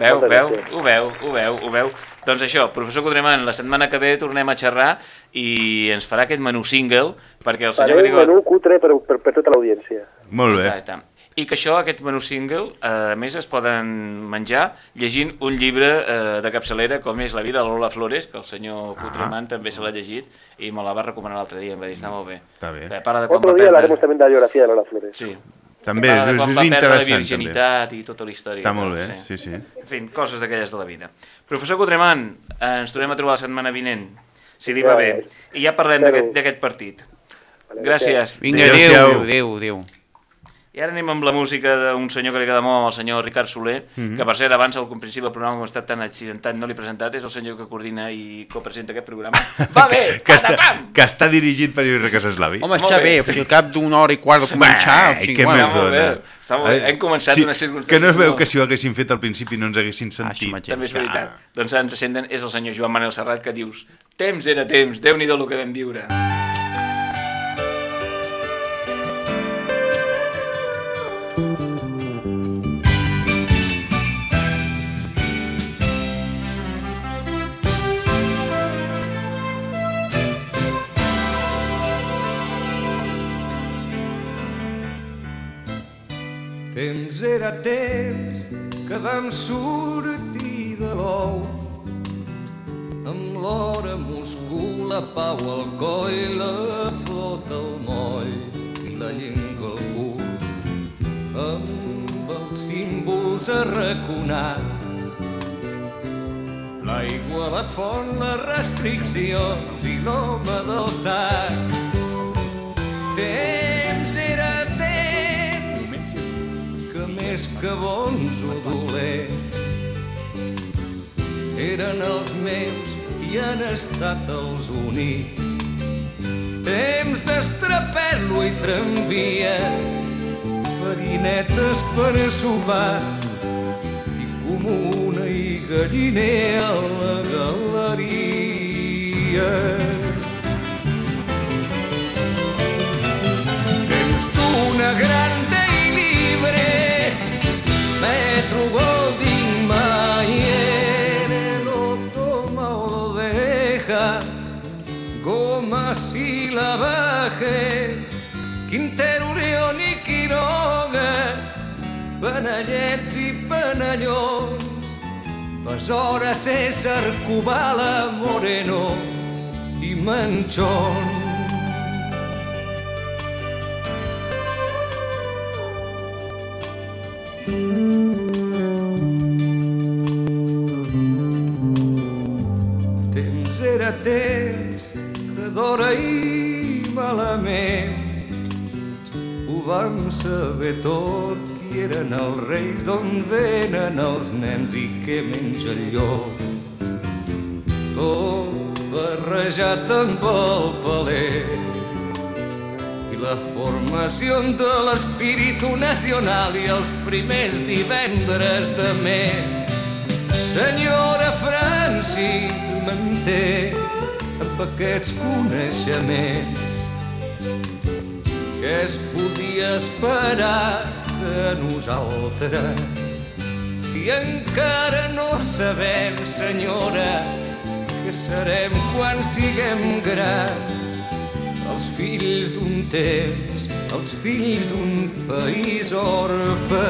Veu, veu, gràcies. ho veu, ho veu, ho veu. Doncs això, professor Cotremant, la setmana que ve tornem a xerrar i ens farà aquest menú single perquè el senyor Faré un Garigot... menú cutre per, per, per tota l'audiència. Molt bé. Exacte. I que això, aquest menú single, eh, a més es poden menjar llegint un llibre eh, de capçalera com és La vida de Lola Flores, que el senyor Putremant també se l'ha llegit i me la va recomanar l'altre dia, em va dir, està molt bé. Està bé. Eh, parla de quan Otro día perdre... hablaremos también de la biografía de Lola Flores. Sí. També és, és, és interessant, també. virginitat i tota la història. Està molt bé, Sí. sí, sí. En fi, coses d'aquelles de la vida. Professor Cotremant, ens tornem a trobar la setmana vinent, si li va Ja, bé. I ja parlem d'aquest d'aquest partit. Gràcies. Vinga, Adéu-siau. adéu, adéu, adéu. I ara anem amb la música d'un senyor que li queda molt, amb el senyor Ricard Soler, Mhm. que per cert, abans al principi del programa, com ha estat tan accidentat, no l'he presentat, és el senyor que coordina i copresenta aquest programa. Va bé, Que està, que està dirigit per Lluís Recasaslavi. Home, està bé. bé, o sigui, al cap d'una hora i quart de començar, o Ai, sigui, què bueno, més bé, dona? està molt bé. Ai, Hem començat sí, unes circumstàncies Que no es veu que si ho haguessin fet al principi no ens haguessin Ah, sentit. mateix. També és veritat. Doncs ens senten, és el senyor Joan Manuel Serrat que dius temps era temps, Déu-n'hi-do el que vam viure. Temps era temps que vam sortir de l'ou. Amb l'hora Moscou, la pau al coll, la flota al moll i la llengua al cul. Amb els símbols arraconats l'aigua la font, les restriccions i l'home del sac. Temps més que bons o dolents eren els meus i han estat els únics. Temps d'estrapel·lo i tramvies, farinetes per sopar i comuna i galliner a la galeria. Temps d'una gran metro Golding Mayer, lo toma o lo deja, gomas y lavajes, Quintero, León i Quiroga, panellets i panellons, Besora, César, Cubala, Moreno i Manchón. Temps era temps que d'hora i malament ho vam saber tot qui eren els reis d'on venen els nens i què menja el llop. Tot barrejat amb el paler i la formació de l'espíritu nacional i els primers divendres de mes. Senyora Francis manté amb aquests coneixements què es podia esperar de nosaltres. Si encara no sabem, senyora, què serem quan siguem grans els fills d'un temps, els fills d'un país orfe.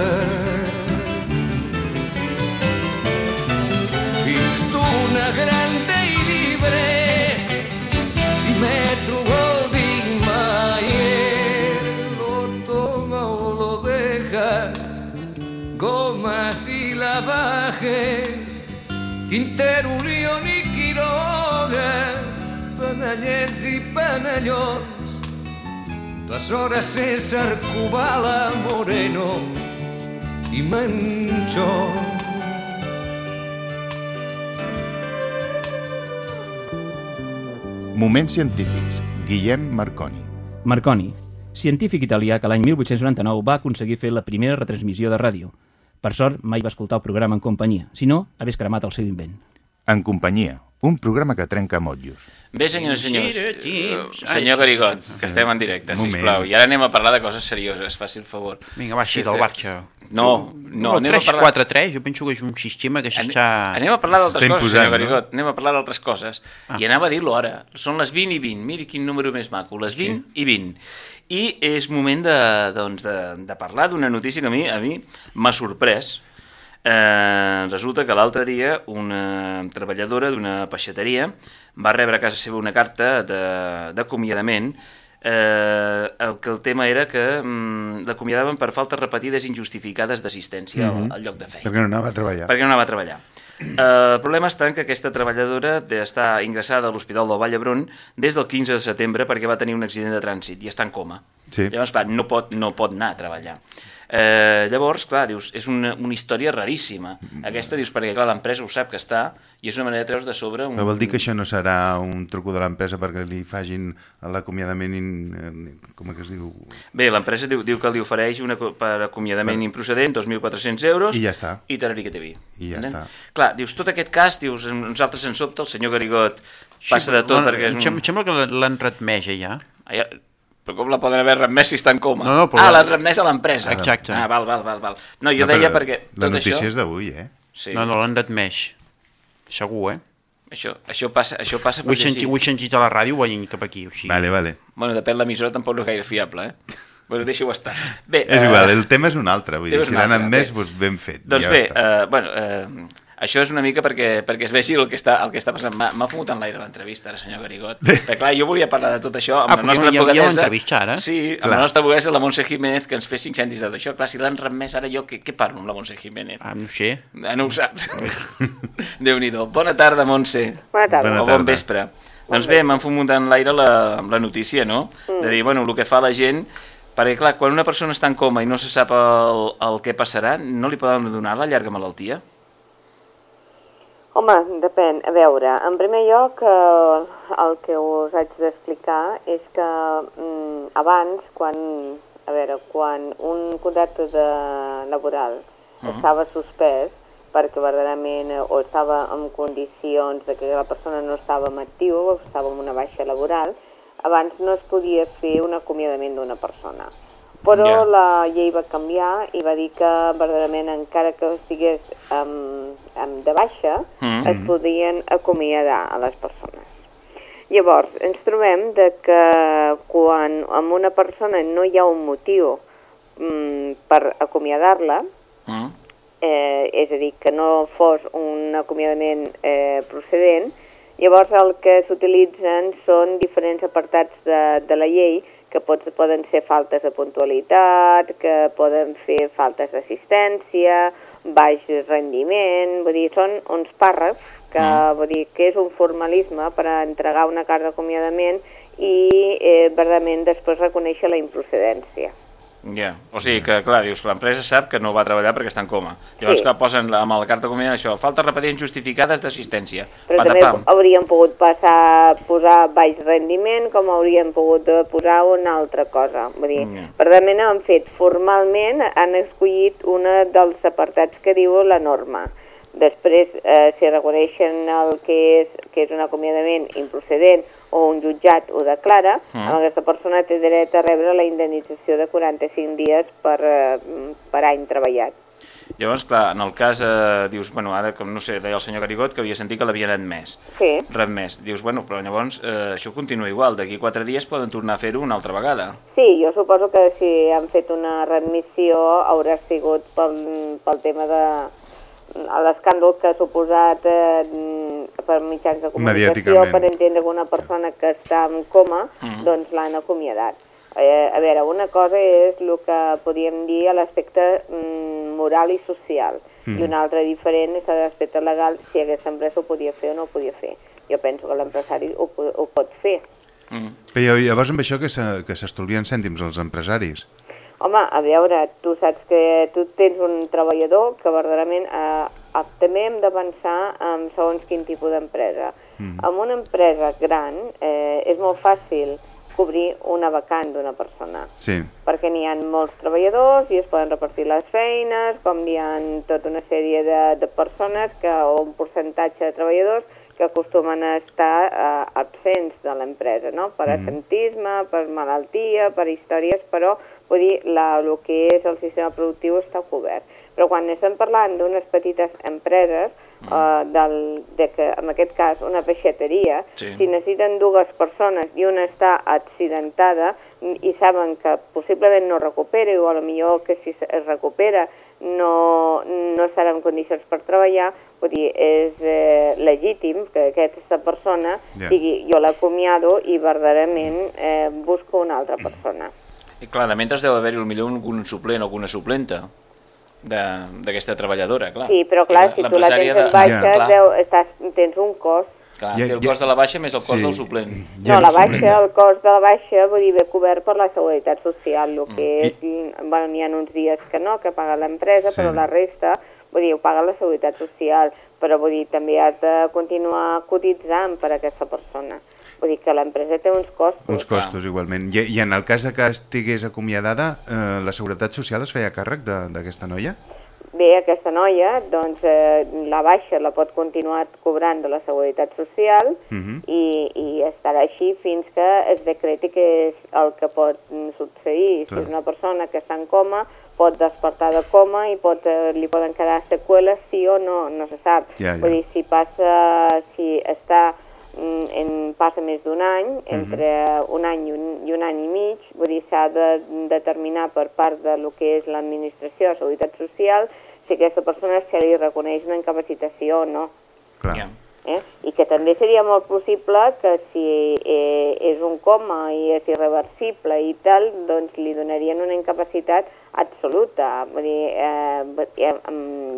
Fills d'una gran day libre i metro Golding Mayer lo toma o lo deja gomas y lavajes Quintero, León i Quiroga panellets i panellons Besora, César, Cubala, Moreno i Manchón Moments científics. Guillem Marconi. Marconi, científic italià que l'any 1899 va aconseguir fer la primera retransmissió de ràdio. Per sort, mai va escoltar el programa en companyia, si no, hagués cremat el seu invent. En companyia. Un programa que trenca motllos. Bé, senyors i senyors, eh, senyor Garigot, que estem en directe, sisplau. I ara anem a parlar de coses serioses, faci el favor. Vinga, va, Que del Barça. No, no, anem a parlar... 3-4-3, jo penso que és un sistema que s'està... Anem a parlar d'altres coses, senyor no? Garigot. Anem a parlar d'altres coses. I anava a dir-lo ara. Són les 20 i 20. Miri quin número més maco. Les 20 i 20. I és moment de, doncs, de, de parlar d'una notícia que a mi a mi m'ha sorprès. Eh, resulta que l'altre dia una treballadora d'una peixateria va rebre a casa seva una carta de- d'acomiadament eh, el que el tema era que mm, l'acomiadaven per faltes repetides injustificades d'assistència al, al lloc de feina Perquè no anava a treballar. perquè no anava a treballar. Eh, el problema està en que aquesta treballadora està ingressada a l'Hospital del Vall d'Hebron des del 15 de setembre perquè va tenir un accident de trànsit i està en coma. Sí. Llavors, clar, no pot, no pot anar a treballar. Eh, llavors, clar, dius, és una, una història raríssima. Aquesta, dius, perquè clar, l'empresa ho sap que està i és una manera de treure's de sobre un... Però vol dir que això no serà un truco de l'empresa perquè li fagin l'acomiadament, in... eh, com que es diu? Bé, l'empresa diu, diu que li ofereix una, per acomiadament improcedent 2.400 euros I ja està. i tarari que té vi. I ja està. Clar, dius, tot aquest cas, dius, a nosaltres ens sobta, el senyor Garigot passa de tot perquè és em un... Em sembla que l'han retmès ja. Ah, ja... Però com la poden haver remès si està en coma? No, no, però- Ah, l'han remès a l'empresa. Exacte. Ah, val, val, val, val. No, jo No, deia perquè La tot notícia això... és d'avui, eh? Sí, No, no, l'han retmès. Segur, eh? Això, això passa, això passa Ho he, sí. ho he sentit a la ràdio venint cap aquí. O sigui. Vale, vale. Bueno, depèn l'emissora, tampoc no és gaire fiable, eh? Bueno, deixa-ho estar. Bé, És eh, igual, el tema és un altre. Vull dir, si l'han admès, doncs ben fet. Doncs ja bé, eh, bueno, eh, això és una mica perquè, perquè es vegi el que està, el que està passant. M'ha fumut en l'aire l'entrevista, ara, senyor Garigot. Perquè, clar, jo volia parlar de tot això amb Ah, la nostra hi ha- hi ha advocadessa. l'entrevista, ara? Sí, amb Clar. la nostra advocadessa, la Montse Jiménez, que ens fes cinc cèntims de tot això. Clar, si l'han remès ara jo, què, què parlo amb la Montse Jiménez? Ah, no sé. Ah, no ho saps. Déu-n'hi-do. Bona tarda, Montse. Bona tarda. Bona o bon tarda. vespre. Doncs bé, m'han fumut en l'aire la, la notícia, no? Mm. De dir, bueno, el que fa la gent... Perquè, clar, quan una persona està en coma i no se sap el, el que passarà, no li poden donar la llarga malaltia? Home, depèn. A veure, en primer lloc, eh, el que us haig d'explicar és que mm, abans, quan, a veure, quan un contracte de laboral estava suspès perquè verdaderament o estava en condicions de que la persona no estava en actiu o estava en una baixa laboral, abans no es podia fer un acomiadament d'una persona. Però Ja. la llei va canviar i va dir que verdaderament encara que estigués um, um, de baixa, Mhm. es podien acomiadar a les persones. Llavors, ens trobem de que quan amb una persona no hi ha un motiu mm, per acomiadar-la, Mm? eh, és a dir, que no fos un acomiadament eh, procedent, llavors el que s'utilitzen són diferents apartats de, de la llei que pot, poden ser faltes de puntualitat, que poden fer faltes d'assistència, baix rendiment, vull dir, són uns pàrrafs que, vull dir, que és un formalisme per a entregar una carta d'acomiadament i eh, verdament després reconèixer la improcedència. Ja, o sigui que, clar, dius, l'empresa sap que no va treballar perquè està en coma. Llavors, Sí. clar, posen la- amb la carta comunitària això, faltes repetents justificades d'assistència. Però també Patapam. haurien pogut passar, posar baix rendiment, com haurien pogut eh, posar una altra cosa. Vull dir, Mm. verdaderament han fet formalment, han escollit una dels apartats que diu la norma. Després, eh, si reconeixen el que és, que és un acomiadament improcedent o un jutjat ho declara, Mm. mm. aquesta persona té dret a rebre la indemnització de 45 dies per, eh, per any treballat. Llavors, clar, en el cas, eh, dius, bueno, ara, com no sé, deia el senyor Garigot que havia sentit que l'havien admès. Sí. Res més. Dius, bueno, però llavors eh, això continua igual. D'aquí quatre dies poden tornar a fer-ho una altra vegada. Sí, jo suposo que si han fet una readmissió haurà sigut pel, pel tema de l'escàndol que ha suposat eh, per mitjans de comunicació per entendre que una persona que està en coma Mm. doncs l'han acomiadat. Eh, a veure, una cosa és el que podríem dir a l'aspecte mm, moral i social Mm. i una altra diferent és a l'aspecte legal si aquesta empresa ho podia fer o no ho podia fer. Jo penso que l'empresari ho, ho pot fer. Mm. Però llavors amb això que se- que s'estolvien cèntims els empresaris. Home, a veure, tu saps que tu tens un treballador que verdaderament eh, també hem de pensar en segons quin tipus d'empresa. Mm. En una empresa gran eh, és molt fàcil cobrir una vacant d'una persona Sí. perquè n'hi ha molts treballadors i es poden repartir les feines, com hi ha tota una sèrie de, de persones que, o un percentatge de treballadors que acostumen a estar eh, absents de l'empresa, no? per assentisme, per malaltia, per històries, però vull dir, la, el que és el sistema productiu està cobert. Però quan estem parlant d'unes petites empreses, eh, del, de que, en aquest cas, una peixateria, Sí. si necessiten dues persones i una està accidentada i saben que possiblement no recupera o a lo millor que si es recupera no, no estarà en condicions per treballar, vull dir, és eh, legítim que aquesta persona Ja. digui jo l'acomiado i verdaderament eh, busco una altra persona. I clar, de mentre deu haver-hi potser algun suplent o alguna suplenta d'aquesta treballadora, clar. Sí, però clar, I si tu la tens en de- baixa, Clar, deu, estàs, tens un cost. clar, Ja- té el ja- cost de la baixa més el cost Sí. del suplent. Ja no, la baixa, el cost de la baixa, vull dir, ve cobert per la Seguretat Social, el que Mm. és, bueno, n'hi ha uns dies que no, que paga l'empresa, Sí. però la resta, vull dir, ho paga la Seguretat Social, però vull dir, també has de continuar cotitzant per a aquesta persona. Vull dir que l'empresa té uns costos. Uns costos, igualment. I, I en el cas de que estigués acomiadada, eh, la Seguretat Social es feia càrrec de- d'aquesta noia? Bé, aquesta noia, doncs, eh, la baixa la pot continuar cobrant de la Seguretat Social Mhm. i, i estarà així fins que es decreti que és el que pot succeir. Clar. Si és una persona que està en coma, pot despertar de coma i pot, eh, li poden quedar seqüeles, sí o no, no se sap. Ja, ja. Vull dir, si passa, si està en passa més d'un any, entre un any i un, i un any i mig, vull dir, s'ha de determinar per part de lo que és l'administració de Seguretat Social si aquesta persona se li reconeix una incapacitació o no. Clar. Ja. Eh? I que també seria molt possible que si eh, és un coma i és irreversible i tal, doncs li donarien una incapacitat absoluta, vull dir, eh, eh,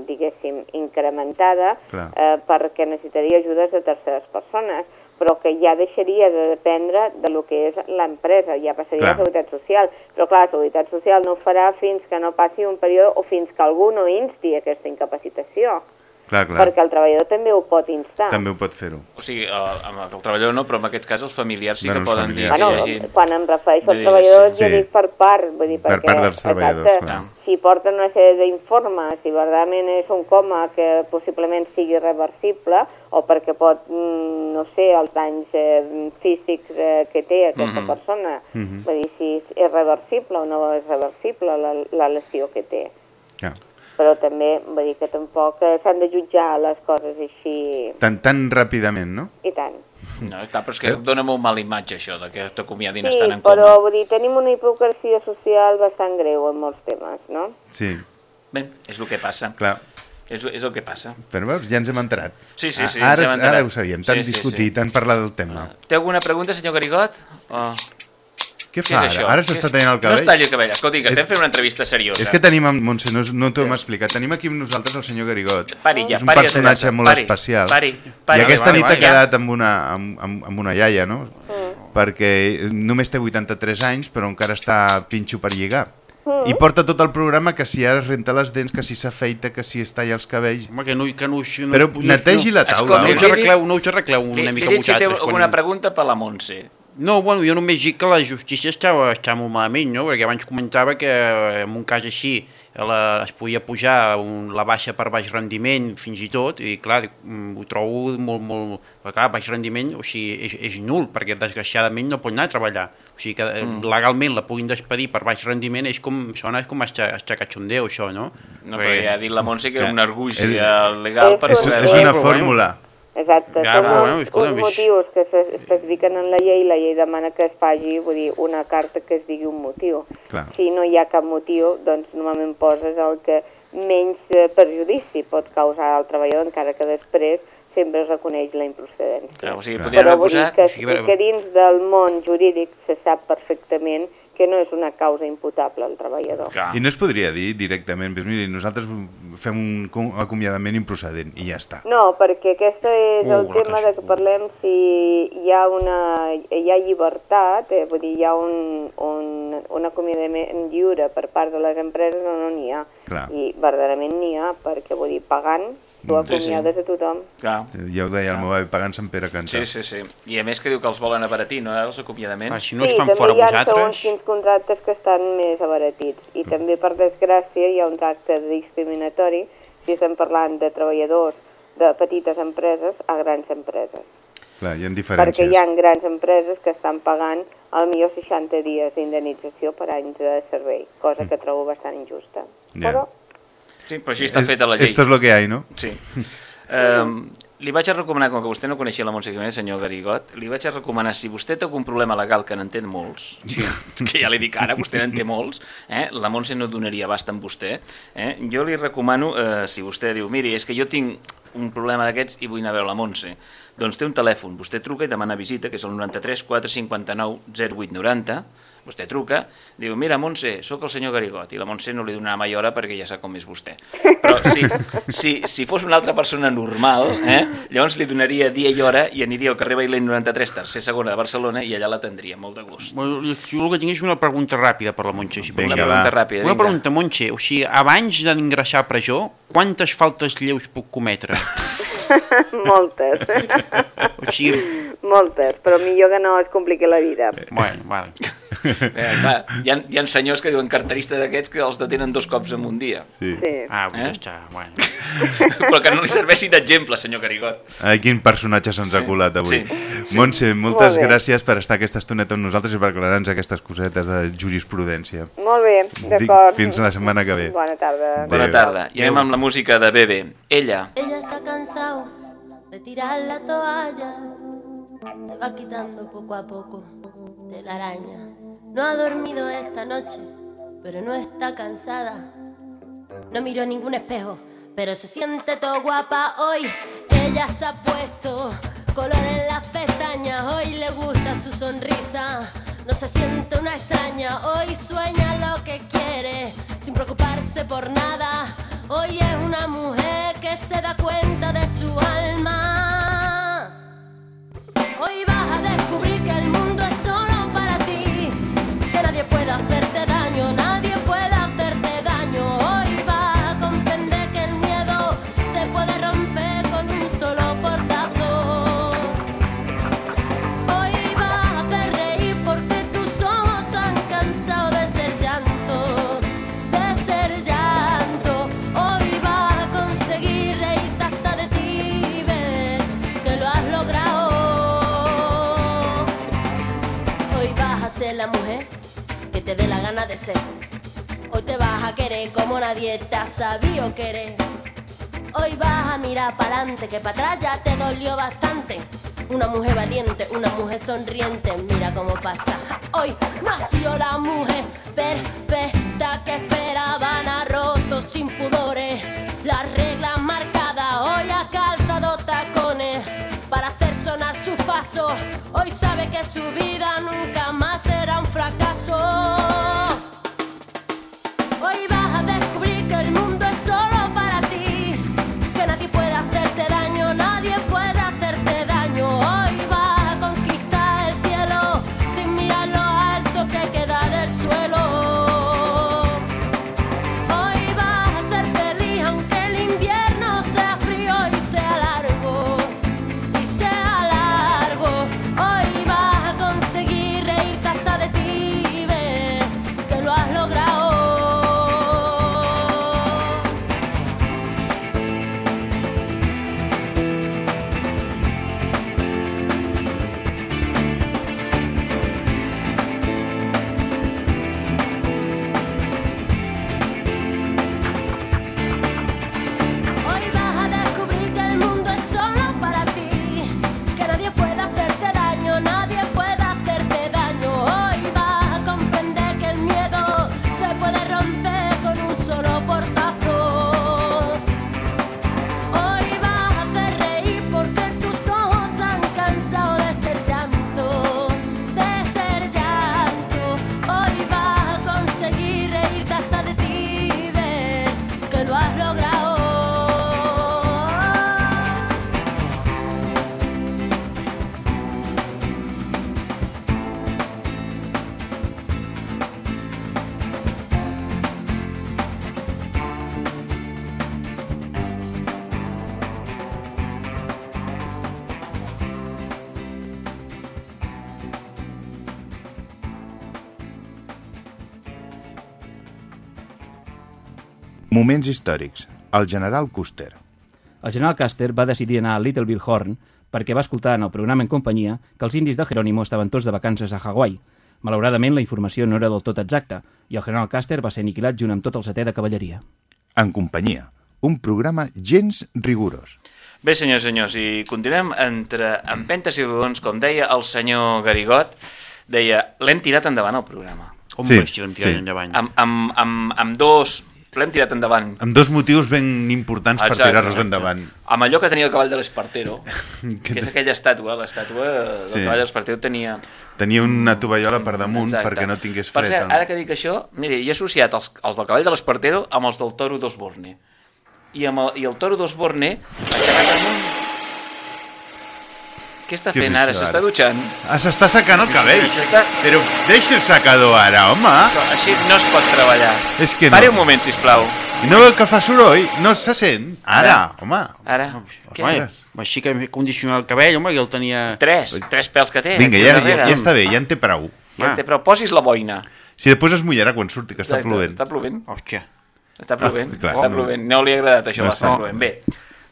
diguéssim, incrementada, Clar. eh, perquè necessitaria ajudes de terceres persones, però que ja deixaria de dependre de lo que és l'empresa, ja passaria Clar. a la Seguretat Social. Però clar, la Seguretat Social no ho farà fins que no passi un període o fins que algú no insti aquesta incapacitació, Clar, clar. perquè el treballador també ho pot instar. També ho pot fer-ho. O sigui, el, amb el treballador no, però en aquest cas els familiars sí Bueno, que poden dir familiars. que Bueno, hagi... quan em refereixo als dir, treballadors, sí, jo dic per part, vull dir, Per perquè, part dels treballadors, exacte, clar. si porten una sèrie d'informes, si verdaderament és un coma que possiblement sigui reversible, o perquè pot, mm, no sé, els danys eh, físics eh, que té aquesta Mhm. persona, Mhm. vull dir, si és reversible o no és reversible la, la lesió que té. Però també, vull dir que tampoc eh, s'han de jutjar les coses així, Tan, tan ràpidament, no? i tant. No, clar, però és que dona molt mala imatge això, de que t'acomiadin Sí, estant en però coma. vull dir, tenim una hipocresia social bastant greu en molts temes, no? Sí, Bé, és el que passa. clar. És, és el que passa. Però veus, ja ens hem enterat. Sí, sí, sí, Ah, ens Ara, hem enterat. ara ho sabíem, tant Sí, sí, discutir, sí. tant parlar del tema. Té alguna pregunta, senyor Garigot? O... Què Què fa és això? ara? Ara s'està és- tallant el No cabell? es talli el cabell. Escolti, que És- estem fent una entrevista seriosa. És que tenim, amb Montse, no, no t'ho hem explicat, tenim aquí amb nosaltres el senyor Garigot. Pari ja, és un pari de personatge tallar-se, molt pari, especial. pari, I pari. aquesta Vale, nit vale, ha ja. quedat amb una, amb, amb, amb una iaia, no? Perquè només té 83 anys, però encara està pinxo per lligar. I porta tot el programa que si ara es renta les dents, que si s'afeita, que si es talla els cabells... Home, que no, que no, no Però no, netegi la taula. No Escolti, us no? arregleu, no us arregleu una li mica dic si té vosaltres. alguna pregunta per la Montse. No, bueno, jo només dic que la justícia estava, estava molt malament, no? Perquè abans comentava que eh, en un cas així la, es podia pujar un, la baixa per baix rendiment fins i tot, i clar, mm, ho trobo molt, molt... Perquè clar, baix rendiment o sigui, és, és nul, perquè desgraciadament no pot anar a treballar. O sigui que mm. legalment la puguin despedir per baix rendiment és com, sona com estar, estar cachondeo, això, no? No, però ja ha dit la Montse que era Ja. un arguix El- legal per És, és una però fórmula. Exacte, Ja, són bueno, uns, escolta'm, uns motius que se- especifiquen en la llei i la llei demana que es faci vull dir, una carta que es digui un motiu. Clar. Si no hi ha cap motiu, doncs normalment poses el que menys eh, perjudici pot causar al treballador, encara que després sempre es reconeix la improcedència. Clar, o sigui, Però vull dir que, O sigui, que dins del món jurídic se sap perfectament que no és una causa imputable al treballador. Clar. I no es podria dir directament, doncs miri, nosaltres fem un co- acomiadament improcedent i ja està. No, perquè aquest és Uh, el tema de que parlem si hi ha una hi ha llibertat, eh, vull dir, hi ha un, un, un acomiadament lliure per part de les empreses o no n'hi ha. Clar. I verdaderament n'hi ha, perquè vull dir, pagant, tu Sí, sí. a tothom. Clar. Ja ho deia el meu avi, pagant Sant Pere canta. Sí, sí, sí. I a més que diu que els volen abaratir, no? Els acomiadaments. Si no es sí, fan també fora hi ha vosaltres... segons quins contractes que estan més abaratits. I també, per desgràcia, hi ha un tracte discriminatori si estem parlant de treballadors de petites empreses a grans empreses. Clar, hi ha perquè diferències. hi ha grans empreses que estan pagant al millor 60 dies d'indemnització per anys de servei, cosa que trobo bastant injusta. Ja. Però Sí, però així està Es- feta la llei. Esto es lo que hay, no? Sí. Um, li vaig a recomanar, com que vostè no coneixia la Montse Jiménez, senyor Garigot, li vaig a recomanar, si vostè té algun problema legal que n'entén molts, que ja li dic ara, vostè n'en té molts, eh? la Montse no donaria abast amb vostè, eh? jo li recomano, eh, si vostè diu, miri, és que jo tinc un problema d'aquests i vull anar a veure la Montse, doncs té un telèfon, vostè truca i demana visita, que és el 93 459 0890, vostè truca, diu, mira, Montse, sóc el senyor Garigot, i la Montse no li donarà mai hora perquè ja sap com és vostè. Però si, si, si fos una altra persona normal, eh, llavors li donaria dia i hora i aniria al carrer Bailén 93, tercer segona de Barcelona, i allà l'atendria, molt de gust. Bueno, jo el que tinc és una pregunta ràpida per la Montse. Si Vinga, Una ser. va. pregunta ràpida, Una vinga. pregunta, Montse, o sigui, abans d'ingressar a presó, quantes faltes lleus puc cometre? moltes, O sigui, moltes, però millor que no es compliqui la vida. bueno, vale. Eh, clar, hi, ha, hi ha senyors que diuen carteristes d'aquests que els detenen dos cops en un dia, Sí. Sí. Ah, Eh? ja està, bueno. però que no li serveixi d'exemple, senyor Garigot. Ai, quin personatge se'ns ha Sí, colat avui. sí, sí. Montse, moltes Molt bé. gràcies per estar aquesta estoneta amb nosaltres i per aclarar-nos aquestes cosetes de jurisprudència. Molt bé, d'acord. Fins la setmana que ve. Bona tarda. Bona Adéu. tarda. I anem amb la música de Bebe. Ella. Ella se ha cansado de tirar la toalla se va quitando poco a poco de la araña. No ha dormido esta noche, pero no está cansada. No miró ningún espejo, pero se siente todo guapa hoy. Ella se ha puesto color en las pestañas, hoy le gusta su sonrisa. No se siente una extraña, hoy sueña lo que quiere, sin preocuparse por nada. Hoy es una mujer que se da cuenta de su alma. Hoy vas a descubrir que el mundo que nadie te dé la gana de ser. Hoy te vas a querer como nadie te ha sabido querer. Hoy vas a mirar para adelante, que para atrás ya te dolió bastante. Una mujer valiente, una mujer sonriente, mira cómo pasa. Hoy nació la mujer perfecta que esperaban, ha roto sin pudores las reglas marcadas. Hoy ha calzado tacones para pasos. Hoy sabe que su vida nunca más será un fracaso. Hoy vas a descubrir que el mundo es solo Moments històrics. El general Custer. El general Custer va decidir anar a Little Bill Horn perquè va escoltar en el programa en companyia que els indis de Jerónimo estaven tots de vacances a Hawaii. Malauradament, la informació no era del tot exacta i el general Custer va ser aniquilat junt amb tot el setè de cavalleria. En companyia. Un programa gens rigorós. Bé, senyors i senyors, i continuem entre empentes i rodons, com deia el senyor Garigot, deia, l'hem tirat endavant el programa. Home, sí, l'hem tirat sí. endavant. Amb, amb, amb, amb dos... L'hem tirat endavant. Amb dos motius ben importants per Exacte. tirar-los endavant. Amb allò que tenia el cavall de l'Espartero, que és aquella estàtua, l'estàtua del Sí. cavall de l'Espartero tenia... Tenia una tovallola per damunt Exacte. perquè no tingués Per fred. cert, ara que dic això, mire, he associat els, els del cavall de l'Espartero amb els del toro d'Osborne. I, amb el, I el toro d'Osborne, aixecat amunt... Què està fent ara? S'està ara? dutxant? Ah, s'està secant el cabell. S'està- Però deixa el secador ara, home. Així no es pot treballar. És que no. Pare un moment, sisplau. I no veu que fa soroll? No se sent? Ara, home. Ara. Què? Home, així que he condicionat el cabell, home, i el tenia... Tres, tres pèls que té. Vinga, ja, ja, ja està bé, ja en té prou. Ja en té, però posis la boina. Si després es mullarà quan surti, que està Exacte, plovent. Està plovent. Hòstia. Està plovent, Ah, clar. està plovent. No li ha agradat això, No està està- plovent. Bé,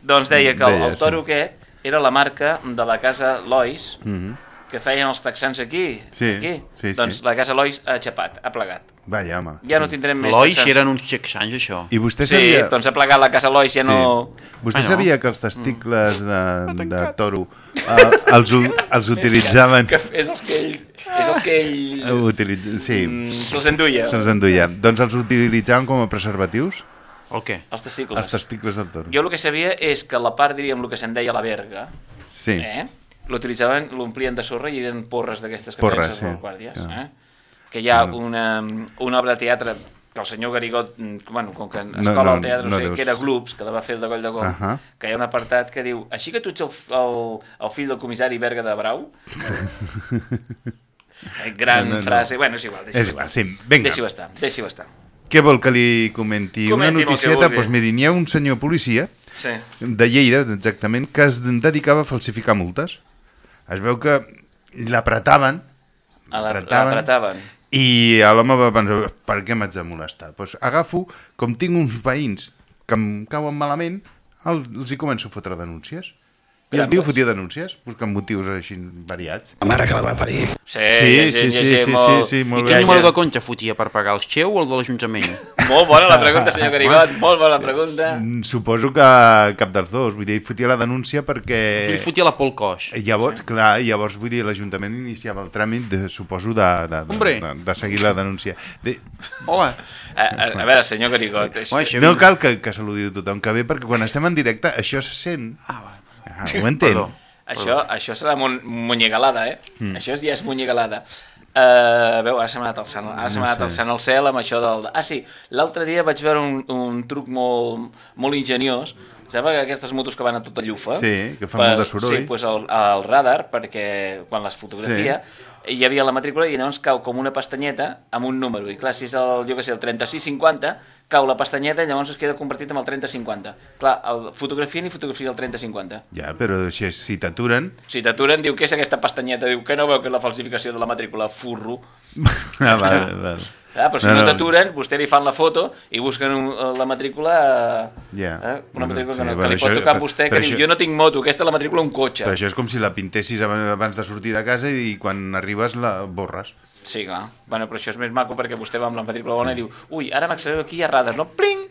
doncs deia que el, el toro aquest era la marca de la casa Lois, Mhm. que feien els texans aquí. Sí, aquí. sí, sí. doncs la casa Lois ha aixapat, ha plegat. Vaja, home. Ja no tindrem més Lois texans. eren uns xexans, això. I vostè Sí, sabia... doncs ha plegat la casa Lois, ja no... Vostè Ah, no? sabia que els testicles de, de toro eh, els, els utilitzaven... Que és els que ell... És els que ell... Utilitz... Sí, Mm, Se'ls enduia. se'ls enduia. Doncs els utilitzaven com a preservatius? El què? Els testicles. Els testicles del toro. Jo el que sabia és que la part, diríem, el que se'n deia la verga, Sí. eh? l'utilitzaven, l'omplien de sorra i eren porres d'aquestes que Porres, sí. les guàrdies. Clar. Eh? Que hi ha Clar. una, una obra de teatre que el senyor Garigot, mm, bueno, com que en No, escola no, al teatre, no, no sé, deus- que era Gloops, que la va fer el de Coll de Gom, Ahà. que hi ha un apartat que diu així que tu ets el, el, el fill del comissari Berga de Brau? Gran No, no, no. frase, bueno, és igual, deixi-ho igual, estar. sí, vinga. Deixi-ho estar, deixi-ho estar. Què vol que li comenti? Comenti'm Una noticieta, doncs miri, n'hi ha un senyor policia Sí. de Lleida, exactament, que es dedicava a falsificar multes. Es veu que l'apretaven. L'apretaven. i l'home va pensar, per què m'haig de molestar? Doncs agafo, com tinc uns veïns que em cauen malament, el, els hi començo a fotre denúncies. I el tio fotia denúncies, buscant motius així variats. La mare que la va parir. Sí, Sí, sí, sí, sí, molt- sí, sí, molt I quin número de compte fotia per pagar, el xeu o el de l'Ajuntament? Molt bona la pregunta, senyor Garigot, molt bona pregunta. Mm, Suposo que cap dels dos, vull dir, fotia la denúncia perquè... Ell fotia la Pol Coix. Llavors, sí. clar, llavors vull dir, l'Ajuntament iniciava el tràmit, de, suposo, de, de, de, de, de seguir la denúncia. De, Hola. A, a, a veure, senyor. Bueno, això- no cal que, que saludi tothom que ve, perquè quan estem en directe això se sent. Ah, va. Ah, ho entén? Perdó. Això, això serà mon, monyegalada, eh? Mm. Això ja és monyegalada. Uh, veu, ara se m'ha anat alçant, ara se No m'ha anat sé. alçant el cel amb això del... Ah, sí, l'altre dia vaig veure un, un truc molt, molt ingeniós. Sembla que aquestes motos que van a tota llufa... Sí, que fan molt de soroll. Sí, doncs el, el radar, perquè quan les fotografia sí. hi havia la matrícula i llavors cau com una pestanyeta amb un número. I clar, si és el, jo què sé, el 3650, cau la pestanyeta i llavors es queda convertit en el 3050. Clar, el fotografien i fotografia el 3050. Ja, però si, si t'aturen... Si t'aturen, diu, què és aquesta pestanyeta? Diu, que no veu que és la falsificació de la matrícula? Furro. Ah, vale, vale. Ah, però si No, no, no. t'aturen, vostè li fan la foto i busquen un, la matrícula... eh, Ja. Eh? Una matrícula Sí, que, no, que li pot això- tocar a vostè, que diu, això- jo no tinc moto, aquesta és la matrícula un cotxe. Però això és com si la pintessis ab- abans de sortir de casa i quan arribes la borres. Sí, clar. Bueno, però això és més maco perquè vostè va amb la matrícula bona i diu, ui, ara m'accelero aquí ha radars, no? Pling!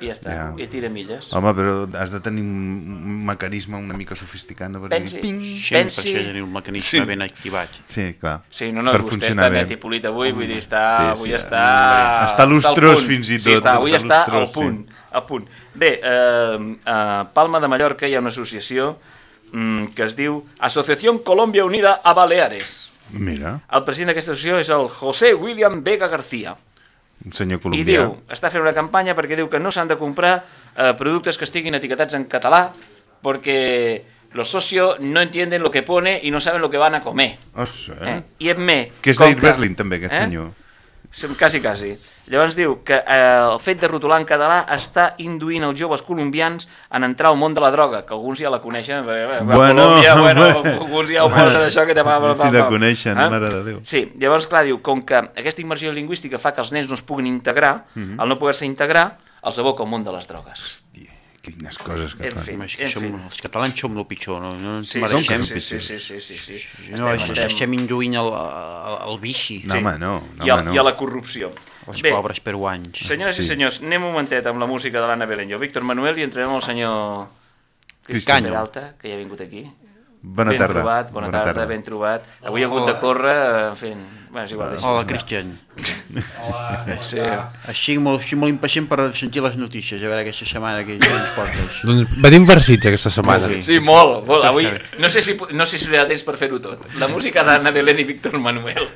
I ja està, Ja. i tira milles. Home, però has de tenir un mecanisme una mica sofisticat. No? Per dir, Pensi- ping. Sempre Pensi- això tenir un mecanisme Sí. sí. ben activat. Sí, clar. Sí, no, no, Per vostè funcionar està bé. net i polit avui, vull dir, està, Sí, avui sí, està... està lustrós punt. fins i Sí, tot, està, avui està està al lustrós, sí. punt, al punt. Bé, eh, a Palma de Mallorca hi ha una associació mm, que es diu Asociació Colòmbia Unida a Baleares. Mira, El president d'aquesta associació és el José William Vega García. Un senyor I colombià. diu, està fent una campanya perquè diu que no s'han de comprar eh, productes que estiguin etiquetats en català perquè los socios no entienden lo que pone y no saben lo que van a comer. Oh, sí. Eh? I en me... Que és Dave Berlin, també, aquest senyor. Quasi, quasi. Llavors diu que eh, el fet de rotular en català està induint els joves colombians en entrar al món de la droga, que alguns ja la coneixen. Perquè, Bueno, Colòmbia, bueno, bueno. alguns ja ho porten això que te va... Si la coneixen, mare de Déu. Sí, llavors, clar, diu, com que aquesta immersió lingüística fa que els nens no es puguin integrar, Mhm. al no poder-se integrar, els aboca al món de les drogues. Hòstia, quines coses que En fan. fi. Home, en som, fi. els catalans som el pitjor, no, no ens Sí, mereixem. sí, sí, sí, sí, sí, sí. No, estem, estem induint el, el, el vici, No, home, no. no I, a, home, no. I a la corrupció. els Bé, pobres peruans. senyores Sí. i senyors, anem un momentet amb la música de l'Anna el Víctor Manuel i entrem amb el senyor Cristian. Cristian Peralta, que ja ha vingut aquí. Bona ben tarda. Trobat, bona, Bona tarda, tarda. ben trobat. Avui ha hagut de córrer, en fi, bueno, és igual. deixa'm Hola. Cristian. Hola, Sí. Estic molt, estic molt impacient per sentir les notícies, a veure aquesta setmana que ja ens portes. Doncs venim farcits aquesta setmana. Bé. Sí, molt, molt. Avui, no sé si, no sé si temps per fer-ho tot. La música d'Anna Belén i Víctor Manuel.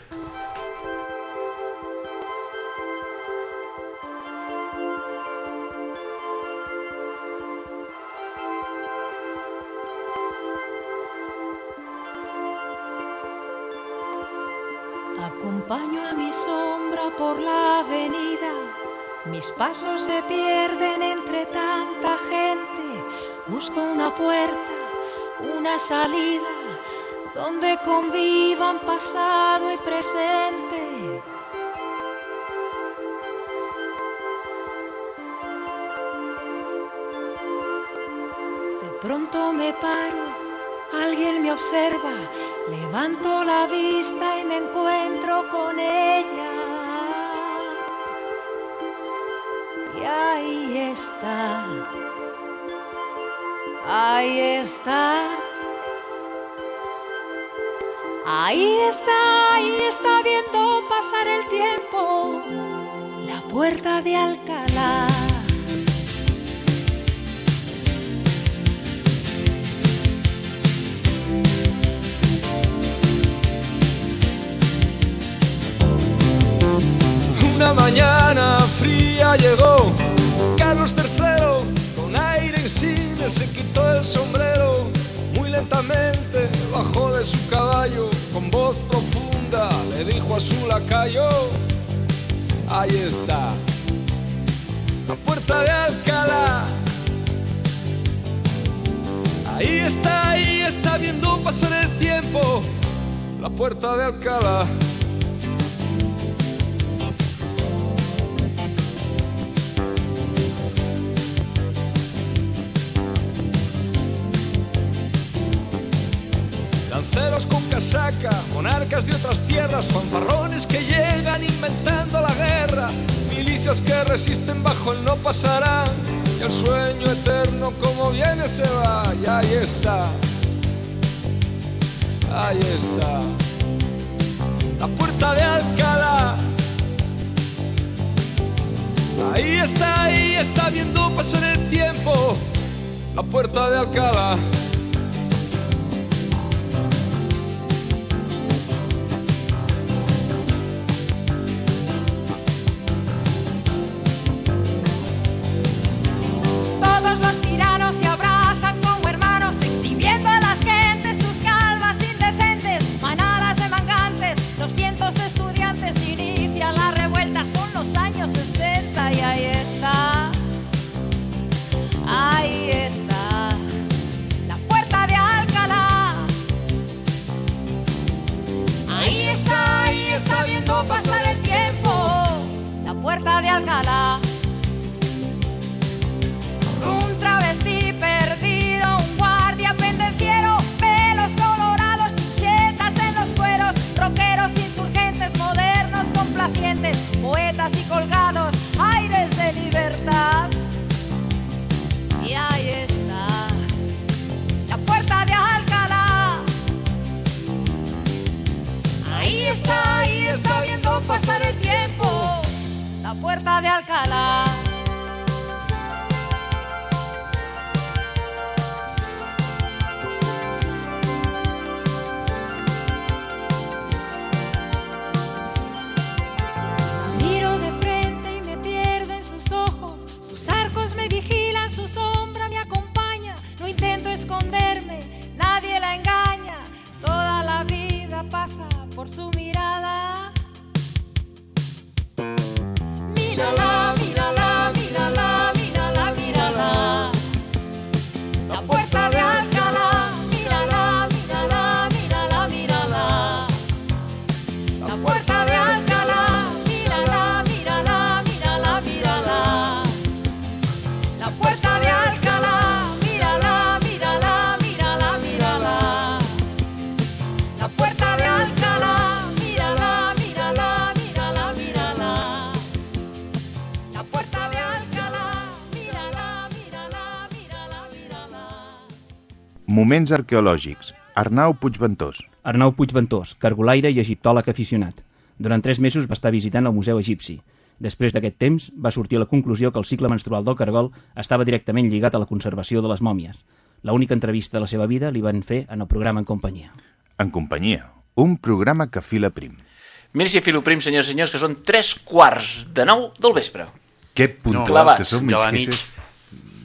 Por la avenida, mis pasos se pierden entre tanta gente. Busco una puerta, una salida, donde convivan pasado y presente. De pronto me paro, alguien me observa, levanto la vista y me encuentro con ella. Ahí está. Ahí está. Ahí está, ahí está viendo pasar el tiempo. La puerta de Alcalá. Una mañana fría llegó se quitó el sombrero muy lentamente bajó de su caballo con voz profunda le dijo a su lacayo ahí está la puerta de Alcalá. Ahí está ahí está viendo pasar el tiempo la puerta de Alcalá de otras tierras, fanfarrones que llegan inventando la guerra, milicias que resisten bajo el no pasarán, y el sueño eterno como viene se va, y ahí está, ahí está, la puerta de Alcalá. Ahí está, ahí está viendo pasar el tiempo, la puerta de Alcalá. Moments arqueològics. Arnau Puigventós. Arnau Puigventós, cargolaire i egiptòleg aficionat. Durant tres mesos va estar visitant el Museu Egipci. Després d'aquest temps, va sortir a la conclusió que el cicle menstrual del cargol estava directament lligat a la conservació de les mòmies. La única entrevista de la seva vida li van fer en el programa En companyia. En companyia. Un programa que fila prim. Miri si filo prim, senyors i senyors, que són tres quarts de nou del vespre. Que puntuals clavats. que som. de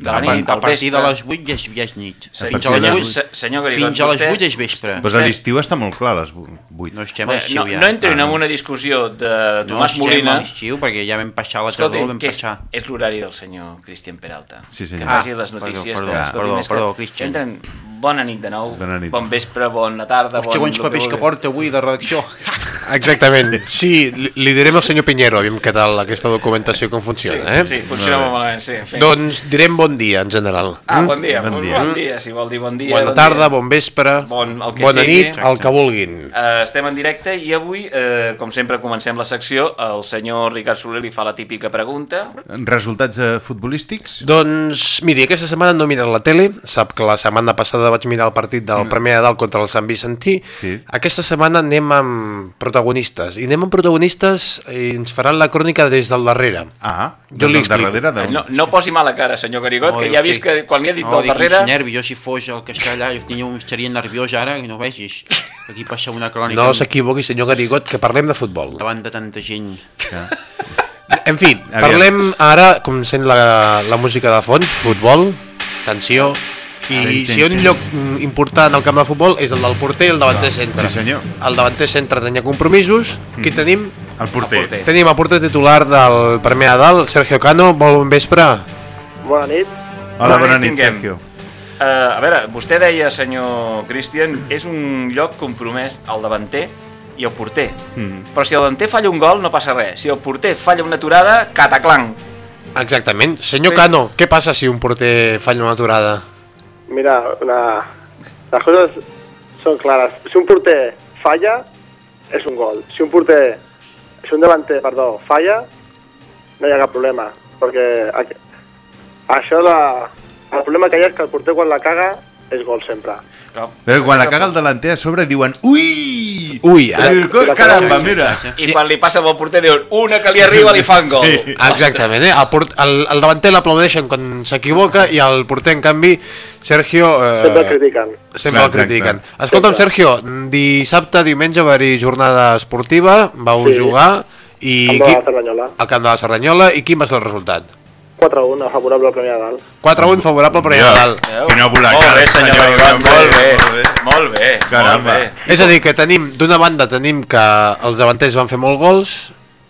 De la A nit, a partir de les 8 ja és, ja és nit. Fins a les senyor- 8, se- senyor Garibot, fins a les vostè- 8 és vespre. Pues a l'estiu està molt clar, les 8. No estem a l'estiu no, ja. no entrin Ah, en no. una discussió de no Tomàs estem a Molina. l'estiu perquè ja vam passar la tardor, vam que és, passar. és l'horari del senyor Cristian Peralta. Sí, senyor. Que faci Ah, les notícies. perdó, perdó, perdó, Cristian. Entren, bona nit de nou, Bona nit. bon vespre, bona tarda, Hòstia, bon... quants el papers que porta avui de redacció. Exactament. Sí, li, li direm al senyor Pinheiro, aviam què tal aquesta documentació, com funciona, eh? Sí, funciona molt malament, sí. Doncs direm bon dia, en general. Ah, bon dia, Bon bon dia. Bon dia, si vol dir bon dia. Bona bon tarda, dia. bon vespre, Bon, el que bona sigui. nit, el que vulguin. Uh, estem en directe i avui, uh, com sempre, comencem la secció. El senyor Ricard Soler li fa la típica pregunta. Resultats eh, futbolístics? Doncs, miri, aquesta setmana no he mirat la tele, sap que la setmana passada vaig mirar el partit del Premià de Dalt contra el Sant Vicentí. Sí. Aquesta setmana anem amb protagonistes, i anem amb protagonistes i ens faran la crònica des del darrere. Ah, Jo li explico. No, no posi mala cara, senyor Garigot, que ja ha vist que quan li ha dit no, del darrere... Quins nervis, jo si fos el que està allà, jo tenia un estaria nerviós ara, que no vegis. Aquí passa una crònica No s'equivoqui, senyor Garigot, que parlem de futbol. davant de tanta gent. En fi, Aviam. parlem ara, com sent la, la música de fons, futbol, tensió, i si hi ha un lloc mm, important al camp de futbol és el del porter i el davanter centre. Sí, senyor. El davanter centre tenia compromisos. Qui tenim? El porter. Tenim el porter titular del Premià de Dalt, Sergio Cano. Molt bon vespre. Bona nit. Hola, bona nit, tinguem. Sergio. Uh, a veure, vostè deia, senyor Christian, és un lloc compromès al davanter i al porter. Mm. Però si el davanter falla un gol, no passa res. Si el porter falla una aturada, cataclang. Exactament. Senyor Sí. Cano, què passa si un porter falla una aturada? Mira, una... las cosas son claras. Si un porter falla, és un gol. Si un porter, si un davanter, perdó, falla, no hi ha cap problema. Perquè això, la... el problema que hi ha és que el porter quan la caga és gol sempre. Però quan la caga el delanter a sobre diuen Ui! Ui, Eh, caramba, mira! I quan li passa amb el porter diuen una que li arriba li fan gol. Sí. Exactament, eh? El, port, el, el davanter l'aplaudeixen quan s'equivoca i el porter, en canvi, Sergio... Eh, Sempre el critiquen. Sempre el critiquen. Escolta'm, Sempre. Sergio, dissabte, diumenge va haver-hi jornada esportiva, vau Sí. jugar i... Amb la Cerdanyola. al camp de la Serranyola, i quin va ser el resultat? 4-1, a favorable al Premià de Dalt. 4-1 favorable al Premià de Dalt. Quina Molt bolacada, bé, senyor senyor, Garigot, molt molt bé, molt bé. molt bé, Caramba. molt bé. És a dir, que tenim, d'una banda tenim que els davanters van fer molts gols,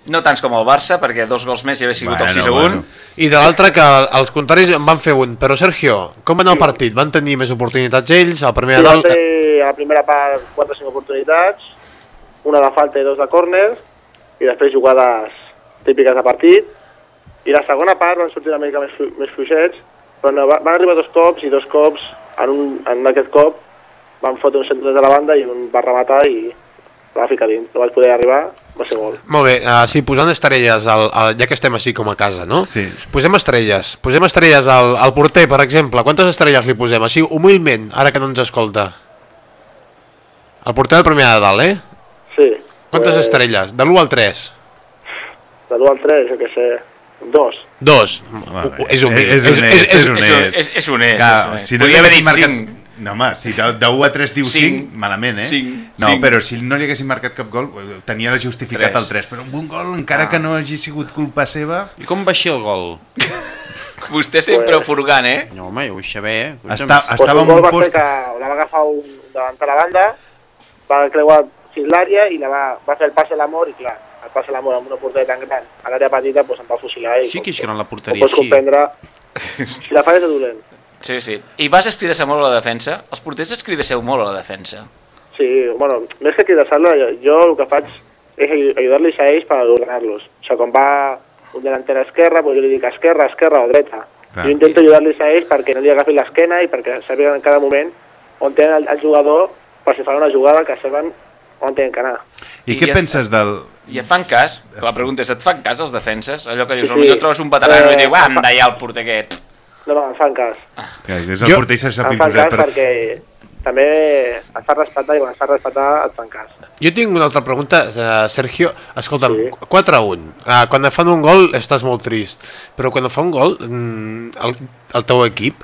No tants com el Barça, perquè dos gols més ja havia sigut el Bueno, 6 a 1. bueno. i de l'altra que els contraris en van fer un. Però, Sergio, com va anar el partit? Van tenir més oportunitats ells, el Premià Sí, de va Dalt... fer a la primera part 4 o 5 oportunitats, una de falta i dos de córner, i després jugades típiques de partit. I la segona part van sortir una mica més, flu- més fluixets, però no, va- van arribar dos cops i dos cops, en, un, en aquest cop, van fotre un centre de la banda i un va rematar i la va ficar dins. No vaig poder arribar, va ser gol. Molt bé, uh, sí, posant estrelles, al, al, ja que estem així com a casa, no? Sí. Posem estrelles. Posem estrelles al, al porter, per exemple. Quantes estrelles li posem? Així, humilment, ara que no ens escolta. El porter del Premià de Dalt, eh? Sí. Quantes Pues, estrelles? De l'1 al 3? De l'1 al 3, jo què sé, dos. Dos. Vale. U- És humil. És, és, honest, és, honest. És, és honest, Clar, és honest. Si no li Podria haver dit marcat... cinc. No, home, si de, de 1 a 3 diu 5, Cinc. malament, eh? Cinc. No, Cinc. però si no li haguessin marcat cap gol, eh, tenia justificat Tres. el 3, però un gol, encara Ah. que no hagi sigut culpa seva... I com va ser el gol? Vostè sempre Pues- furgant, eh? No, home, jo vull saber, eh? Està, Pues estava un en gol un va post... fer que la va agafar un davant de la banda, va creuar fins l'àrea i la va, va fer el passe a l'amor i clar, el passe a l'amor amb una porteria tan gran a l'àrea petita pues, em va fusilar i Sí que és gran la porteria, sí. comprendre si la falles és dolent. Sí, sí. I vas escriure-se molt a la defensa? Els porters escriure-seu molt a la defensa. Sí, bueno, més que cridar-la, jo, jo el que faig és ajudar-los a ells per ordenar-los. O sigui, quan va un delanter a esquerra, pues jo li dic esquerra, esquerra o dreta. Clar. Jo intento ajudar-los a ells perquè no li agafin l'esquena i perquè sàpiguen en cada moment on tenen el, el jugador per si fan una jugada que saben on tenen que anar. I I què ja penses del... I et fan cas? Que la pregunta és, et fan cas els defenses? Allò que dius, Sí, sí, potser trobes un veterano Eh, i diu, ah, em deia el porter aquest. No, no, em fan cas. Que és el Jo- porter i se sap Em fan cas però... perquè també et fa respectar i quan et fa respectar et fan cas. Jo tinc una altra pregunta, uh, Sergio. Escolta'm, Sí. 4 a 1. Uh, quan et fan un gol estàs molt trist, però quan et fa un gol mm, el, el teu equip,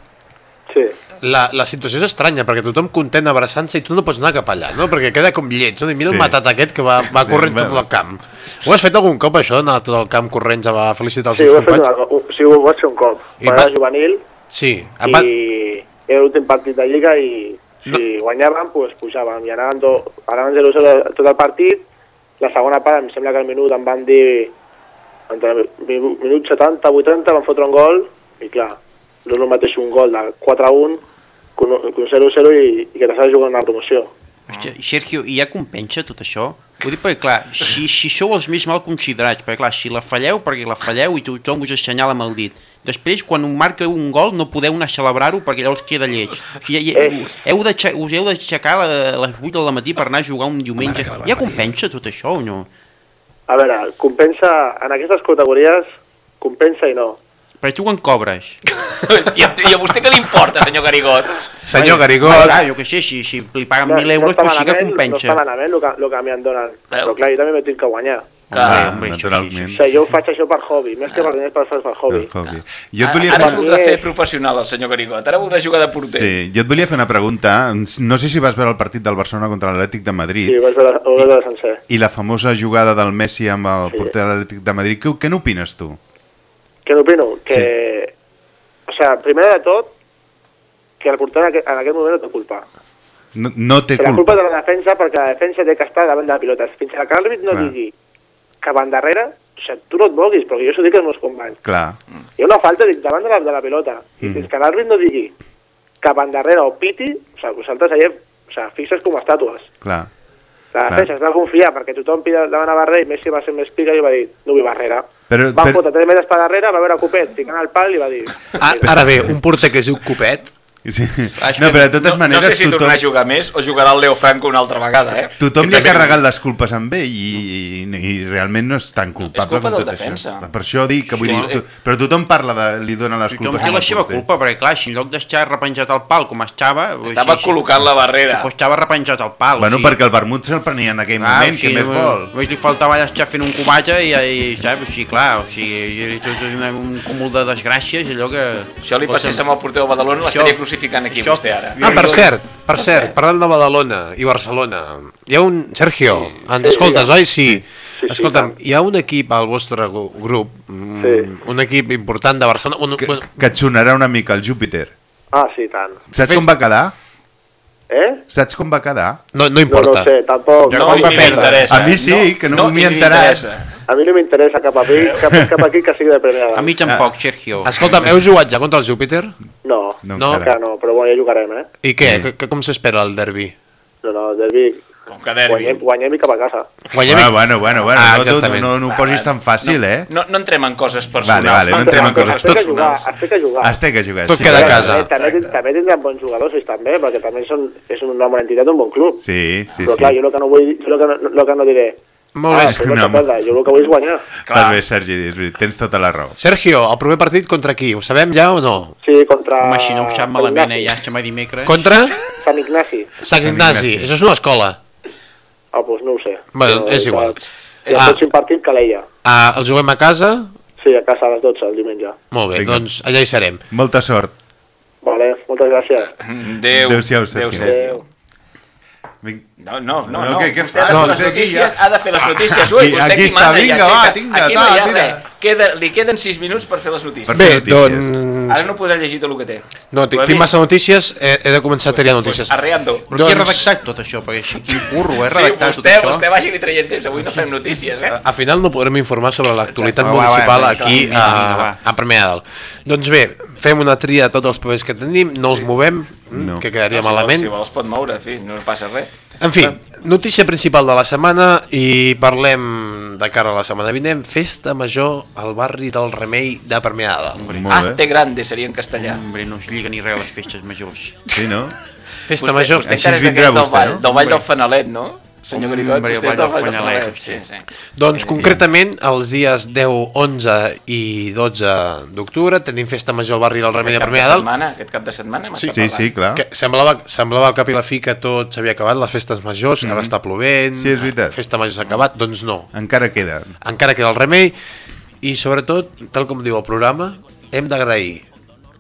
Sí. La, la situació és estranya, perquè tothom content abraçant-se i tu no pots anar cap allà, no? Perquè queda com lleig, no? I mira Sí. el matat aquest que va, va corrent tot el camp. Ho has fet algun cop, això, anar tot el camp corrents a va felicitar els Sí, seus fet companys? una, un, sí, ho vaig fer un cop. I Quan va- era juvenil Sí. Et va... i era l'últim partit de Lliga i si guanyàvem, doncs pujàvem. I anàvem, do, anàvem 0-0 tot el partit. La segona part, em sembla que al minut em van dir entre mi- minut 70, 80, van fotre un gol i clar, no és el mateix un gol de 4-1 que un que un 0-0 i, i que t'estàs jugant una promoció. Hòstia, i Sergio, i ja compensa tot això? Ho dic perquè, clar, si, si sou els més mal considerats, perquè, clar, si la falleu, perquè la falleu i tothom us assenyala amb el dit. Després, quan un marca un gol, no podeu anar a celebrar-ho perquè llavors queda lleig. O sigui, heu, heu d'aixecar- us heu d'aixecar a les 8 del matí per anar a jugar un diumenge. Ja compensa tot això o no? A veure, compensa, en aquestes categories, compensa i no. Perquè tu quan cobres? I, a- I a vostè què li importa, senyor Garigot? Senyor Garigó, Ah, clar, jo què sé, si, si li paguen 1.000 euros, està doncs sí que malament, No compensa. està malament el que, el que m'hi donen. Però clar, jo també m'he tingut que guanyar. Clar, això naturalment. O sigui, jo ho faig això per hobby, més que per diners per fer per hobby. El hobby. Jo et volia Ara es voldrà fer professional, el senyor Garigot. Ara voldrà jugar de porter. Sí, jo et volia fer una pregunta. No sé si vas veure el partit del Barcelona contra l'Atlètic de Madrid Sí, vaig veure, ho vaig veure sencer. i la famosa jugada del Messi amb el porter de l'Atlètic de Madrid. Què, què n'opines tu? Què n'opino? Que... O sigui, primer de tot, que el porter en aquest, en aquest moment no té culpa. No, no té Que la culpa. culpa de la defensa perquè la defensa té que estar davant de la pilota. Fins que l'àrbit no Clar. digui que van darrere, o sigui, tu no et moguis, perquè jo s'ho dic als meus companys. Clar. Hi ha una falta dic, davant de la, de la pilota. Mm. fins que l'àrbit no digui que van darrere o piti, o sigui, vosaltres allà o sigui, fixes com estàtues. Clar. La defensa es va confiar perquè tothom pida davant a Barrer i Messi va ser més pica i va dir, no vull Barrera. Però, Van però, fotre 3 metres per darrere, va veure Copet ficant el pal i va dir... a- ara bé, un porter que es diu Copet, sí. És No, que però de totes No, no maneres sé si tothom, tornarà a jugar més o jugarà el Leo Franco una altra vegada, eh? tothom Que li ha també- carregat les culpes amb ell i, i, i realment no és tan culpable És culpa del defensa. això. Per això dic que vull Sí, dir, tu, però tothom parla de, li dona les Tothom culpes té al la seva porter. culpa, perquè clar, si en lloc d'estar repenjat al pal com estava... Estava col·locant la barrera. Pues estava repenjat al pal. Bueno, o sigui, perquè el vermut se'l prenia en aquell clar, moment, o sigui, què més vol? Només li faltava allà estar fent un comatge i, i saps? O sigui, clar, o sigui, un, un cúmul de desgràcies, allò que... Això li passés amb el porter del Badalona, l'estaria crucificant aquí això- vostè ara. Ah, per cert, per cert, parlant de Badalona i Barcelona, hi ha un... Sergio, ens escoltes, oi? Sí. Escolta'm, hi ha un equip al vostre grup, mm, un equip important de Barcelona... Un, un, Que et sonarà una mica el Júpiter. Ah, sí, tant. Saps com va quedar? Eh? Saps com va quedar? no, no No, no importa. ho sé, tampoc. No, ni perdre? m'interessa. A mi sí, que no m'hi he ni enterat. m'interessa. A mi no m'interessa cap aquí, cap, cap aquí que sigui de Premià. A mi tampoc, Sergio. Escolta'm, heu jugat ja contra el Júpiter? No, No, No. encara. que no, però bueno, ja jugarem, eh? I què? Que, que, com s'espera el derbi? No, no, el derbi, Com que derbi. guanyem, guanyem i cap a casa. Guanyem... Bueno, bueno, bueno, bueno Ah, no, exactament. no, no ho posis tan fàcil, eh? No, no entrem en coses personals. Vale, vale, no entrem en coses Es té que jugar, personals. es té que jugar. Es té que jugar. Tot sí. queda a També- casa. També, també tindran bons jugadors, ells també, perquè també són, és una bona entitat d'un bon club. Sí, sí, però sí. clar, jo el que no vull, jo el que no, el que no diré, Molt bé. ah, No, no, perdre, jo el que vull és guanyar. Estàs bé, Sergi, tens tota la raó. Sergio, el proper partit contra qui? Ho sabem ja o no? Sí, contra... Home, si no ho sap malament, eh, ja estem a dimecres. Contra Sant Ignasi. Sant Ignasi. Ignasi. Això és una escola. Ah, doncs no ho sé. Bueno, No, és igual. El Ah. pròxim partit, Calella. Ah, el juguem a casa? Sí, a casa a les 12, el diumenge. Molt bé, Vinga. doncs allà hi serem. Molta sort. Vale, moltes gràcies. Adéu. Adéu-siau, Sergio. Sergio. Vinc- No, no, no, No, què- què vostè ha de fer No, les aquí notícies, ha de fer les notícies. Aquí- Ui, vostè aquí qui està, manda, vinga, va, vinga, Aquí no hi ha mira. res. Queda, li queden 6 minuts per fer les notícies. Bé, notícies. doncs... Ara no podrà llegir tot el que té. No, tinc, massa notícies, he, he de començar a triar notícies. Pues arreando. Però qui ha Doncs- redactat tot això? Perquè així, quin curro, eh, Sí, redactar tot vostè, això. vostè vagi-li traient temps. Avui no fem notícies, eh? Al final no podrem informar sobre l'actualitat Va, va, municipal va, aquí a, a Premià de Dalt. Doncs bé, fem una tria de tots els papers que tenim, no els movem, No. que quedaria Si vol- malament. Si vol es pot moure, en fi, no passa res. En fi, notícia principal de la setmana i parlem de cara a la setmana vinent, festa major al barri del Remei de Premià de Dalt. Molt bé. Hazte grande seria en castellà. Hombre, no es lliga ni res a les festes majors. Sí, no? Festa Vostè, major, vostè Així encara és vindrà d'aquells del vostè, Vall, no? del Vall del Fanalet, no? Senyor Hombre, vostè Fanalet, Fanalet. Sí, sí. Doncs concretament els dies 10, 11 i 12 d'octubre tenim festa major al barri del Remei de Aquest cap Premià de Dalt. setmana, aquest cap de setmana m'està Sí, sí, clar. Que semblava, semblava al cap i la fi que tot s'havia acabat, les festes majors, ara està plovent, Sí, és veritat. festa major s'ha acabat, doncs no. Encara queda. Encara queda el remei i sobretot, tal com diu el programa, hem d'agrair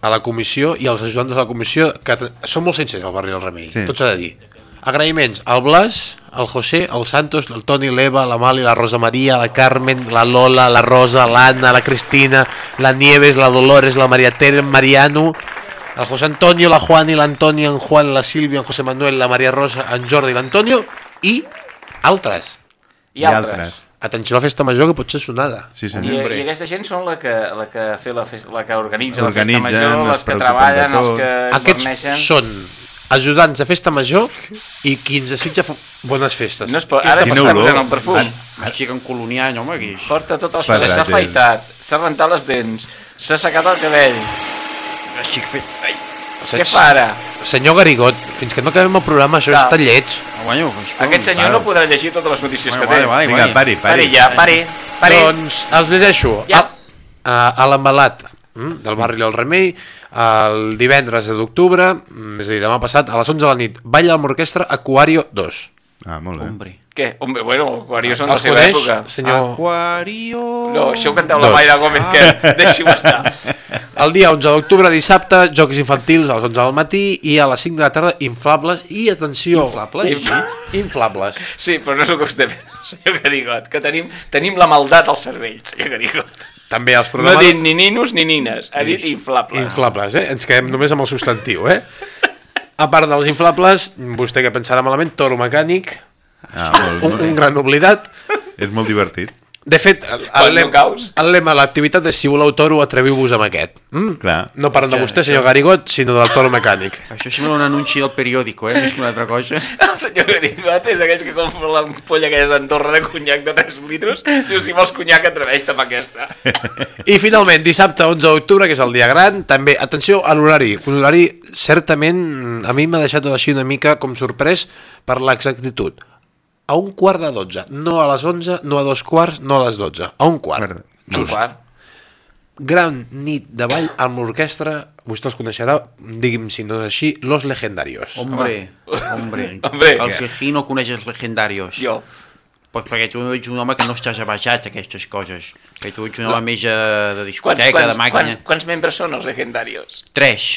a la comissió i als ajudants de la comissió que són molt sincers al barri del remei, Sí. tot s'ha de dir. Agraïments al Blas, al José, al Santos, el Toni, l'Eva, la Mali, la Rosa Maria, la Carmen, la Lola, la Rosa, l'Anna, la Cristina, la Nieves, la Dolores, la Maria Tere, Mariano, el José Antonio, la Juani, l'Antonio, en Juan, la Sílvia, en José Manuel, la Maria Rosa, en Jordi, l'Antonio i altres. I altres. Atenció a la festa major que pot ser sonada. Sí, I, senyor. I aquesta gent són la que, la que, fer la, festa, la que organitza la Organitzen, festa major, es les que treballen, els que Aquests són ajudants de festa major i qui ens desitja bones festes. No es pot, ara està passant? posant el perfum. Que en colonial, home, aquí. Porta tot passos, s'ha eh? afaitat, s'ha rentat les dents, s'ha secat el cabell. Així que fet... Ai. Què fa ara? Senyor Garigot, fins que no acabem el programa, això Cal. està lleig. Bueno, Aquest senyor no podrà llegir totes les notícies que té. Vinga, pari, pari. Pari ja, pari, pari. Doncs els llegeixo. Ja. A, a l'embalat mm, del barri del Remei, el divendres de d'octubre, mm, és a dir, demà passat, a les 11 de la nit, balla amb l'orquestra Aquario 2. Ah, molt bé. Hombre. Què? Hombre, bueno, Aquario són de la seva coneix, època. senyor? Aquario... No, això ho canteu la. Mayra Gómez, que deixi-ho estar. El dia 11 d'octubre, dissabte, jocs infantils a les 11 del matí i a les 5 de la tarda, inflables i, atenció... Inflables? Inf inflables. Sí, però no és el que vostè pensa, senyor Garigot, que tenim, tenim la maldat al cervell, senyor Garigot. També els No ha programes... dit ni ninos ni nines, ha dit inflables. Inflables, eh? Ens quedem només amb el substantiu, eh? A part dels inflables, vostè que pensarà malament, toro mecànic, Ah, molt, un, un gran oblidat. És molt divertit. De fet, el, caus. lema de l'activitat és si voleu toro, atreviu-vos amb aquest. Mm? Clar. No parlen de vostè, senyor Garigot, sinó del toro mecànic. Això sembla un anunci del periòdico, eh? Més que una altra cosa. El senyor Garigot és d'aquells que compra l'ampolla aquella d'Andorra de conyac de 3 litres, diu, si vols conyac, atreveix-te amb aquesta. I finalment, dissabte 11 d'octubre, que és el dia gran, també, atenció a l'horari. Un horari, certament, a mi m'ha deixat tot així una mica com sorprès per l'exactitud. A un quart de 12, no a les 11, no a dos quarts, no a les 12, a un quart. Un quart. Gran nit de ball amb l'orquestra, vostè els coneixerà, digui'm si no és així, Los Legendarios. Hombre, hombre. Hombre. El que aquí no coneix els legendarios. Jo. Pues perquè tu ets un home que no estàs abajat a aquestes coses. Que tu ets un home més eh, de Quants, discoteca, quants, de màquina. quants, quants membres són els legendarios? Tres.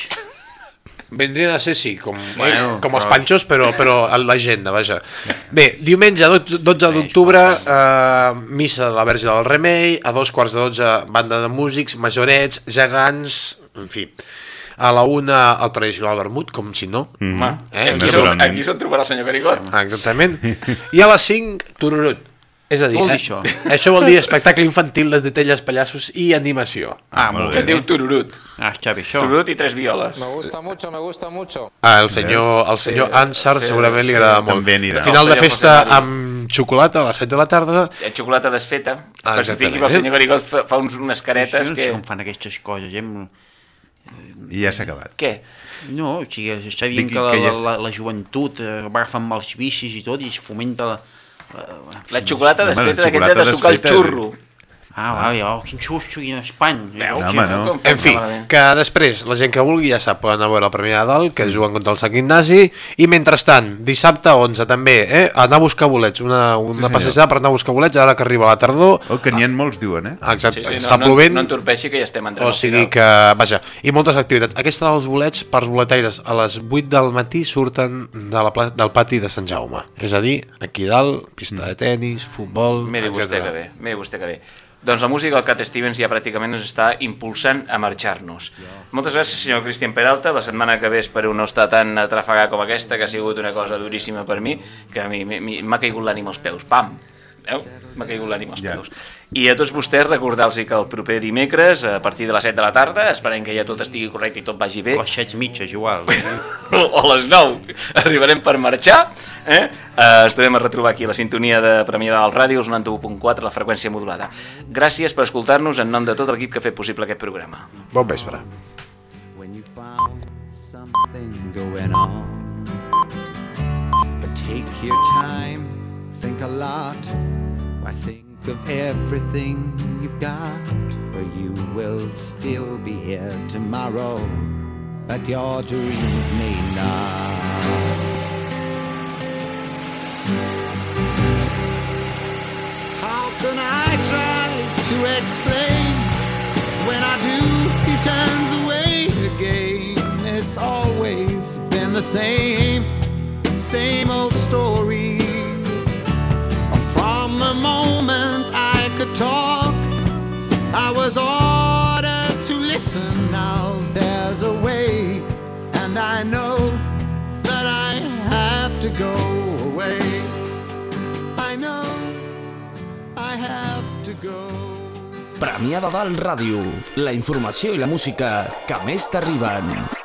Vendrien a ser, sí, com, Bueno, com els panxos, però, però a l'agenda, vaja. Bé, diumenge 12 12 d'octubre, eh, missa de la Verge del Remei, a dos quarts de 12, banda de músics, majorets, gegants, en fi. A la una, el tradicional vermut, com si no. Home, Eh, aquí, aquí se'n trobarà el senyor Garigot. Ah, Exactament. I a les 5, tururut. És a dir, Vol dir eh, això? això vol dir espectacle infantil de telles, pallassos i animació. Ah, molt Que es bé. diu Tururut. Ah, bé, això. Tururut i tres violes. Me gusta mucho, me gusta mucho. Ah, el senyor, el senyor Sí, Ansar sí, segurament li sí, agrada molt. també anirà. Final de festa amb xocolata a les 7 de la tarda. Eh, Xocolata desfeta. Ah, per si exactament. tingui el senyor Garigot fa, fa uns, unes caretes no sé que... com fan aquestes coses, eh? I ja s'ha acabat. Què? No, o sigui, està dient que la, que ja la, la, la joventut eh, va agafant mals vicis i tot i es fomenta la... La, La xocolata desfeta xocolata de sucar el xurro. Ah, vale, oh, quin xusto, quin espany. Veus? No, home, no. En fi, que després la gent que vulgui ja sap, poden anar a veure el Premi de Dalt, que juguen contra el Sant Ignasi, i mentrestant, dissabte 11 també, eh, anar a buscar bolets, una, una senyor. passejada per anar a buscar bolets, ara que arriba la tardor, Oh, que n'hi ha molts, diuen, eh? exacte, Sí, sí, està no, plovent, no, no entorpeixi que ja estem entrant o sigui final. que, vaja, i moltes activitats. Aquesta dels bolets, per boletaires, a les 8 del matí surten de la, pla- del pati de Sant Jaume. És a dir, aquí dalt, pista de tennis, futbol, Miri vostè que bé, miri vostè que bé. Doncs la música del Cat Stevens ja pràcticament ens està impulsant a marxar-nos. Moltes gràcies, senyor Cristian Peralta. La setmana que ve espero no estar tan atrafegat com aquesta, que ha sigut una cosa duríssima per mi, que m'ha caigut l'ànima als peus. Pam! Veu? M'ha caigut l'ànima als Ja. peus. I a tots vostès recordar-los que el proper dimecres, a partir de les 7 de la tarda, esperem que ja tot estigui correcte i tot vagi bé, A les set mitges, igual. o a les 9 arribarem per marxar eh? Eh, ens tornem a retrobar aquí la sintonia de Premià del Ràdio, els 91.4 la freqüència modulada. Gràcies per escoltar-nos en nom de tot l'equip que ha fet possible aquest programa. Bon vespre. when you found something going on. But take your time, a lot. Why think of everything you've got? For you will still be here tomorrow, but your dreams may not. How can I try to explain? When I do, he turns away again. It's always been the same, same old story. I was ordered to listen. Now there's a way, and I know that I have to go away. I know I have to go. Premià de Dalt Ràdio, la informació i la música que més t'arriben.